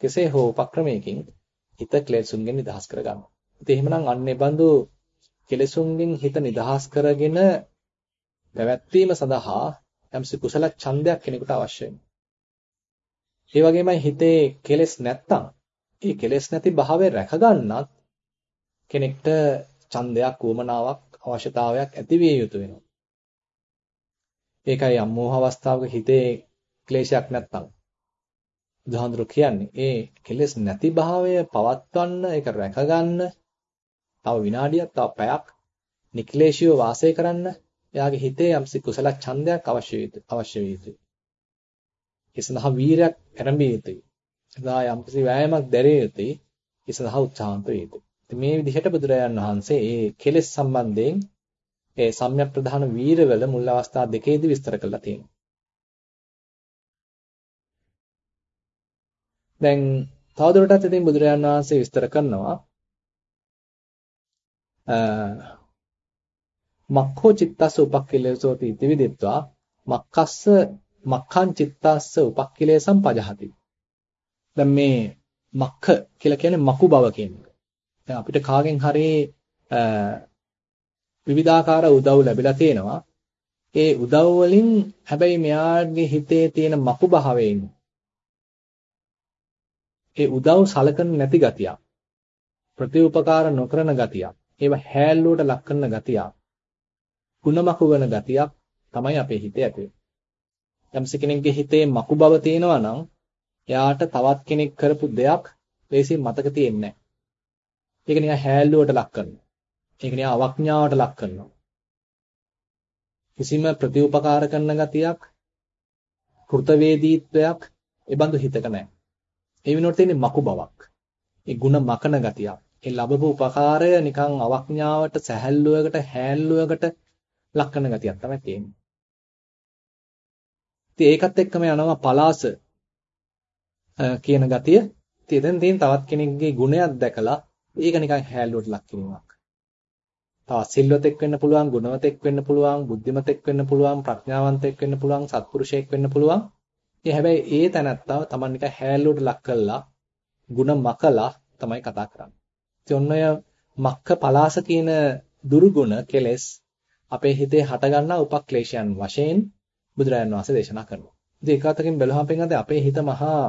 S1: කෙසේ හෝ උපක්‍රමයකින් හිත ක්ලේශුන්ගෙන් නිදහස් කරගන්න. ඉතින් එහෙමනම් අන්නේ බඳු කෙලෙසුන්ගෙන් හිත නිදහස් කරගෙන පැවැත්වීම සඳහා යම්සි කුසල ඡන්දයක් කෙනෙකුට අවශ්‍ය වෙනවා. ඒ වගේමයි හිතේ කෙලෙස් නැත්තම් ඒ කෙලෙස් නැති භාවය රැක ගන්නත් කෙනෙක්ට ඡන්දයක් වමනාවක් අවශ්‍යතාවයක් ඇති විය යුතු වෙනවා. ඒකයි අමෝහ අවස්ථාවක හිතේ ක්ලේශයක් නැත්තම් බුදුහාඳුර කියන්නේ ඒ කෙලෙස් නැති භාවය පවත්වන්න ඒක රැකගන්න තව විනාඩියක් තව පැයක් නික්ලේශීව වාසය කරන්න එයාගේ හිතේ යම්සි කුසල ඡන්දයක් අවශ්‍ය වේතු අවශ්‍ය වේතු. ඒ සඳහා වීරයක් ආරම්භය යුතුයි. එදා යම්කිසි වෑයමක් දැරිය යුතුයි. ඒ සඳහා උත්සාහන්ත වේතු. මේ විදිහට බුදුරජාණන් වහන්සේ මේ කෙලෙස් සම්බන්ධයෙන් ඒ සම්‍යක් ප්‍රධාන වීරවල මුල් අවස්ථා දෙකේදී විස්තර කරලා තියෙනවා. දැන් තවදුරටත් ඉතින් බුදුරජාණන් වහන්සේ විස්තර කරනවා මක්ඛෝ චිත්තස්ස උපක්ඛිලේසෝති इति විදිත්වා මක්ඛස්ස මක්ඛං චිත්තස්ස උපක්ඛිලේසම් පජහති. දැන් මේ මක්ඛ කියලා කියන්නේ මකු බව කියන එක. දැන් අපිට කාගෙන් හරි විවිධාකාර උදව් ලැබිලා තියෙනවා. ඒ උදව් වලින් හැබැයි මෙයාගේ හිතේ තියෙන මකු භාවයෙන් ඒ උදව් සලකන නැති ගතියක් ප්‍රතිඋපකාර නොකරන ගතියක් ඒව හැල්ලුවට ලක් කරන ගතියක් ಗುಣමකු වෙන ගතියක් තමයි අපේ හිතේ ඇති වෙන්නේ. කෙනෙක්ගේ හිතේ මකු බව තියෙනවා නම් එයාට තවත් කෙනෙක් කරපු දෙයක් ලේසියෙන් මතක තියෙන්නේ ඒක නිකන් හැල්ලුවට ලක් කරනවා. ඒක නිකන් අවඥාවට ලක් කරනවා. කිසිම ප්‍රතිඋපකාර කරන ගතියක්, කෘතවේදීත්වයක් ඒ බඳු හිතක නැහැ. ඒ වෙනුවට තියෙන්නේ මකු බවක්. ඒ ಗುಣ මකන ගතියක්. ඒ ලැබපු උපකාරය නිකන් අවඥාවට, සැහැල්ලුවකට, හැල්ලුවකට ලක් කරන ගතියක් තමයි තියෙන්නේ. ඉතින් ඒකත් එක්කම යනවා පලාස කියන ගතිය. ඉතින් එතෙන් තියෙන තවත් කෙනෙක්ගේ ගුණයක් දැකලා ඒක නිකන් හැල්ලුවට ලක් කිරීමක්. තවත් සිල්වතෙක් වෙන්න පුළුවන්, ගුණවතෙක් වෙන්න පුළුවන්, බුද්ධිමතෙක් වෙන්න පුළුවන්, ප්‍රඥාවන්තෙක් වෙන්න පුළුවන්, සත්පුරුෂයෙක් වෙන්න පුළුවන්. ඒ හැබැයි ඒ තැනත්තාව Taman නිකන් හැල්ලුවට ලක් කළා, ಗುಣ මකලා තමයි කතා කරන්නේ. ඉතින් ඔන්න ඔය මක්ක පලාස කියන දුරුගුණ කෙලෙස් අපේ හිතේ හටගන්නා උපක්ලේශයන් වශයෙන් බුදුරජාණන් වහන්සේ දේශනා කරනවා. ඉතින් ඒක අතකින් බැලුවහම පෙන්නද අපේ හිත මහා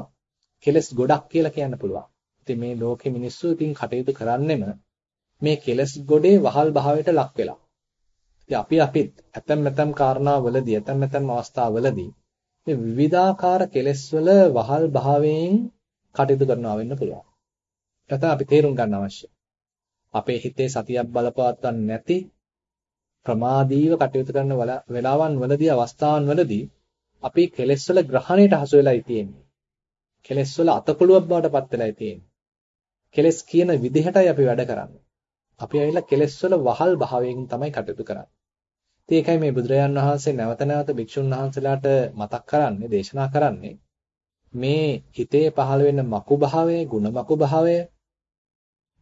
S1: කෙලස් ගොඩක් කියලා කියන්න පුළුවන්. ඉතින් මේ ලෝකේ මිනිස්සු ඉතින් කටයුතු කරන්නෙම මේ කෙලස් ගොඩේ වහල් භාවයට ලක් වෙලා. ඉතින් අපි අපිත් ඇතම් ඇතම් කාරණාවලදී ඇතම් ඇතම් අවස්ථාවලදී මේ විවිධාකාර කෙලස් වල වහල් භාවයෙන් කටයුතු කරනවා වෙන්න පුළුවන්. ඒක අපි තේරුම් ගන්න අවශ්‍යයි. අපේ හිතේ සතියක් බලපවත්වන්නේ නැති ප්‍රමාදීව කටයුතු කරන වෙලාවන් වලදී අවස්ථාවන් වලදී අපි කෙලෙස් වල ග්‍රහණයට හසු වෙලායි තියෙන්නේ. කෙලෙස් වල අතකොළුවක් බවට පත් වෙලායි තියෙන්නේ. කෙලෙස් කියන විදිහටයි අපි වැඩ කරන්නේ. අපි ඇවිල්ලා කෙලෙස් වල වහල් භාවයෙන් තමයි කටයුතු කරන්නේ. ඉතින් ඒකයි මේ බුදුරජාන් වහන්සේ නැවත නැවත භික්ෂුන් වහන්සේලාට මතක් කරන්නේ, දේශනා කරන්නේ මේ හිතේ පහළ වෙන මකු භාවය, ಗುಣ මකු භාවය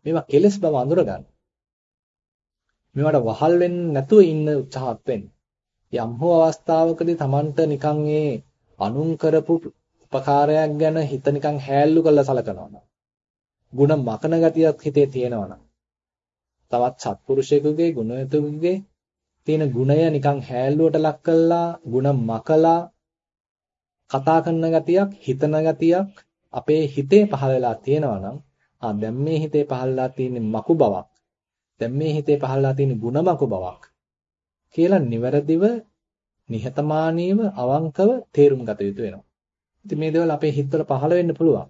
S1: මේවා කෙලෙස් බව අඳුරගන්න. මේවට වහල් වෙන්නේ නැතුව ඉන්න උත්සාහත් වෙන්න. යම් හෝ අවස්ථාවකදී Tamanට නිකන් ඒ අනුන් කරපු උපකාරයක් ගැන හිත නිකන් හැල්ලු කරලා සලකනවා නම්. ಗುಣ මකන ගතියක් හිතේ තියෙනවා තවත් සත්පුරුෂයෙකුගේ ගුණයතුන්ගේ තියෙන ගුණය නිකන් හැල්ලුවට ලක් කළා ගුණ මකලා කතා කරන ගතියක් හිතන ගතියක් අපේ හිතේ පහළ වෙලා තියෙනවා නම් ආ දැන් මේ හිතේ පහළලා තියෙන මකු බවක් දැන් මේ හිතේ පහළලා තියෙන ಗುಣ මකු බවක් කියලා නිවැරදිව නිහතමානීව අවංකව තේරුම් ගත යුතු වෙනවා. ඉතින් මේ දේවල් අපේ හිතවල පහළ වෙන්න පුළුවන්.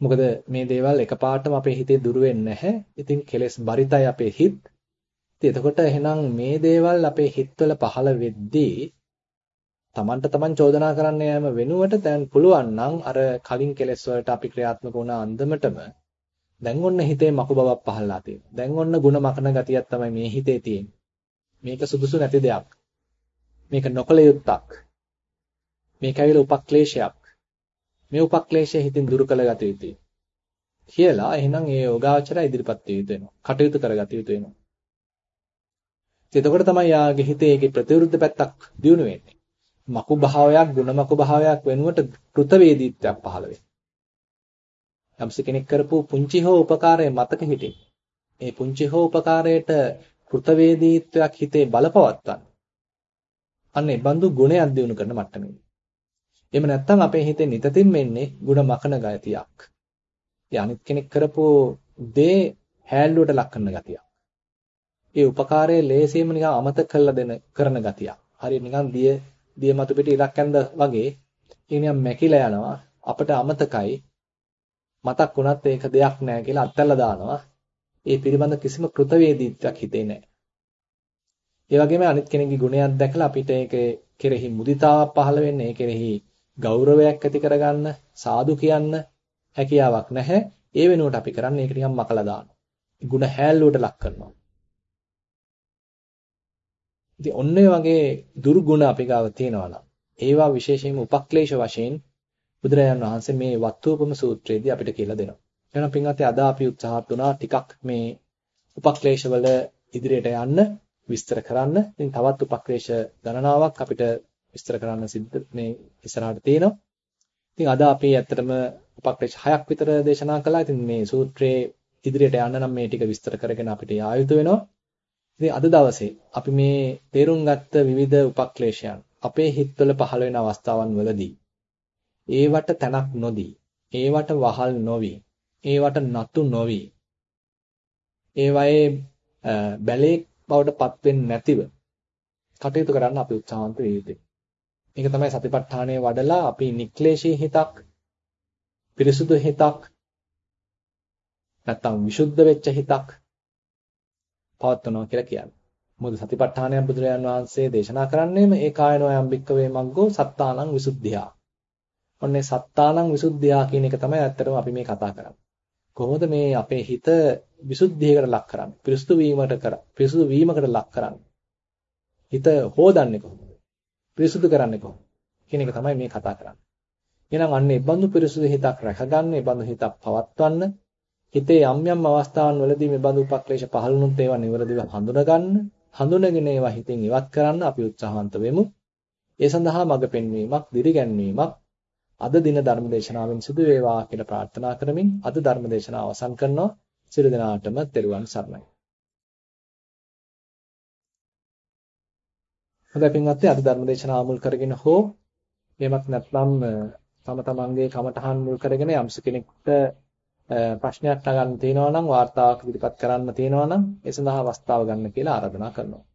S1: මොකද මේ දේවල් එකපාරටම අපේ හිතේ දුර වෙන්නේ නැහැ. ඉතින් කෙලෙස් බරිතයි අපේ හිත. ඉතින් එතකොට එහෙනම් මේ දේවල් අපේ හිතවල පහළ වෙද්දී තමන්ට තමන් චෝදනා කරන්න යෑම වෙනුවට දැන් පුළුවන් නම් අර කලින් කෙලෙස් වලට අපි ක්‍රියාත්මක වුණ අන්දමටම දැන් ඔන්න හිතේ මකු බවක් පහළලා තියෙනවා. දැන් ඔන්න ಗುಣ මකන ගතියක් තමයි මේ හිතේ තියෙන්නේ. මේක සුදුසු නැති දෙයක්. මේක නොකල යුත්තක්. මේක ඇවිල්ලා උපක්ලේශයක්. මේ උපක්ලේශය හිතින් දුරු කළ ගත යුතුයි. කියලා එහෙනම් ඒ යෝගාචරය ඉදිරිපත් විය යුතු වෙනවා. කටයුතු කරගත යුතු වෙනවා. එතකොට තමයි යාගේ හිතේ ඒකේ ප්‍රතිවිරුද්ධ පැත්තක් දියුණු වෙන්නේ. මකු භාවයක්, ಗುಣ මකු භාවයක් වෙනුවට කෘතවේදීත්වයක් පහළ වෙනවා. යම්ස කෙනෙක් කරපු පුංචි හෝ උපකාරය මතක හිටින්. ඒ පුංචි හෝ උපකාරයට කෘතවේදීත්වයක් හිතේ බලපවත්තන්න. අන්න ඒ බඳු ගුණයක් දිනු කරන මට්ටමේ. එහෙම නැත්නම් අපේ හිතේ නිතතින් වෙන්නේ ಗುಣ මකන ගතියක්. ඒ අනිත් කෙනෙක් කරපු දේ හැල්ලුවට ලක් කරන ගතියක්. ඒ උපකාරයේ ලේසියෙම නිකන් අමතක කරලා දෙන කරන ගතියක්. හරියට නිකන් දිය දිය මතු පිට ඉලක් ඇඳ වගේ ඒ නිකන් මැකිලා යනවා. අපට අමතකයි මතක් වුණත් ඒක දෙයක් නෑ කියලා අත්හැරලා දානවා. ඒ පිළිබඳ කිසිම කෘතවේදීත්වයක් හිතේ නෑ. ඒ වගේම අනිත් කෙනෙක්ගේ ගුණයක් දැකලා අපිට ඒක කෙරෙහි මුදිතාවක් පහළ වෙන්නේ, ඒ කෙරෙහි ගෞරවයක් ඇති කරගන්න, සාදු කියන්න හැකියාවක් නැහැ. ඒ වෙනුවට අපි කරන්නේ ඒක නිකන් මකලා දානවා. ගුණ හැල්ලුවට ලක් කරනවා. ඉතින් ඔන්න වගේ දුර්ගුණ අපි ගාව තියෙනවා නම් ඒවා විශේෂයෙන්ම උපක්ලේශ වශයෙන් බුදුරජාණන් වහන්සේ මේ වත්තුපම සූත්‍රයේදී අපිට කියලා දෙනවා. එහෙනම් පින්වත්නි අද අපි උත්සාහත් වුණා ටිකක් මේ උපක්ලේශවල ඉදිරියට යන්න විස්තර කරන්න. ඉතින් තවත් උපක්ලේශ ගණනාවක් අපිට විස්තර කරන්න සිද්ධ මේ ඉස්සරහට තියෙනවා. ඉතින් අද අපි ඇත්තටම උපක්ලේශ හයක් විතර දේශනා කළා. ඉතින් මේ සූත්‍රයේ ඉදිරියට යන්න නම් මේ ටික විස්තර කරගෙන අපිට ආයුතු වෙනවා. ඉතින් අද දවසේ අපි මේ තේරුම් ගත්ත විවිධ උපක්ලේශයන් අපේ හිතවල පහළ වෙන අවස්ථාවන් වලදී ඒවට තැනක් නොදී ඒවට වහල් නොවි ඒවට නතු නොවි ඒවයේ බැලේ බවට පත් වෙන්නේ නැතිව කටයුතු කරන්න අපි උත්සාහන්ත වේ යුතුයි. මේක තමයි සතිපට්ඨානය වඩලා අපි නික්ලේශී හිතක් පිරිසුදු හිතක් නැත්තම් විසුද්ධ වෙච්ච හිතක් පවත්වනවා කියලා කියන්නේ. මොකද සතිපට්ඨානය බුදුරජාන් වහන්සේ දේශනා කරන්නේම ඒ කායනෝ යම් බික්කවේ මග්ගෝ සත්තානං විසුද්ධියා. ඔන්නේ සත්තානං විසුද්ධියා කියන එක තමයි ඇත්තටම අපි මේ කතා කරන්නේ. කොහොමද මේ අපේ හිත විසුද්ධියකට ලක් කරන්නේ? පිරිසුදු වීමකට කර පිරිසුදු වීමකට ලක් කරන්නේ. හිත හොදන්නේ කොහොමද? පිරිසුදු කරන්නේ කොහොමද? කියන එක තමයි මේ කතා කරන්නේ. එහෙනම් අන්න ඒ බඳු පිරිසුදු හිතක් රැකගන්න, ඒ බඳු හිතක් පවත්වන්න, හිතේ යම් යම් අවස්ථාවන් වලදී මේ බඳු උපක්ලේශ පහළුණුත් ඒවා නිවරදිව හඳුනගන්න, හඳුනගෙන ඒවා හිතින් ඉවත් කරන්න අපි උත්සාහන්ත වෙමු. ඒ සඳහා මඟ පෙන්වීමක්, දිරිගැන්වීමක් අද දින ධර්මදේශනාවෙන් සිදු වේවා කියලා ප්‍රාර්ථනා කරමින් අද ධර්මදේශනාව අවසන් කරනවා. සියලු දෙනාටම තෙරුවන් සරණයි. හොඳයි පින්වත්නි අද ධර්මදේශනාව මුල් කරගෙන හෝ එහෙමත් නැත්නම් තම තමන්ගේ කමටහන් මුල් කරගෙන යම්ස කෙනෙක්ට ප්‍රශ්නයක් නගන්න තියෙනවා නම් වාර්තාවක් ඉදිරිපත් කරන්න තියෙනවා නම් ඒ සඳහා අවස්ථාව ගන්න කියලා ආරාධනා කරනවා.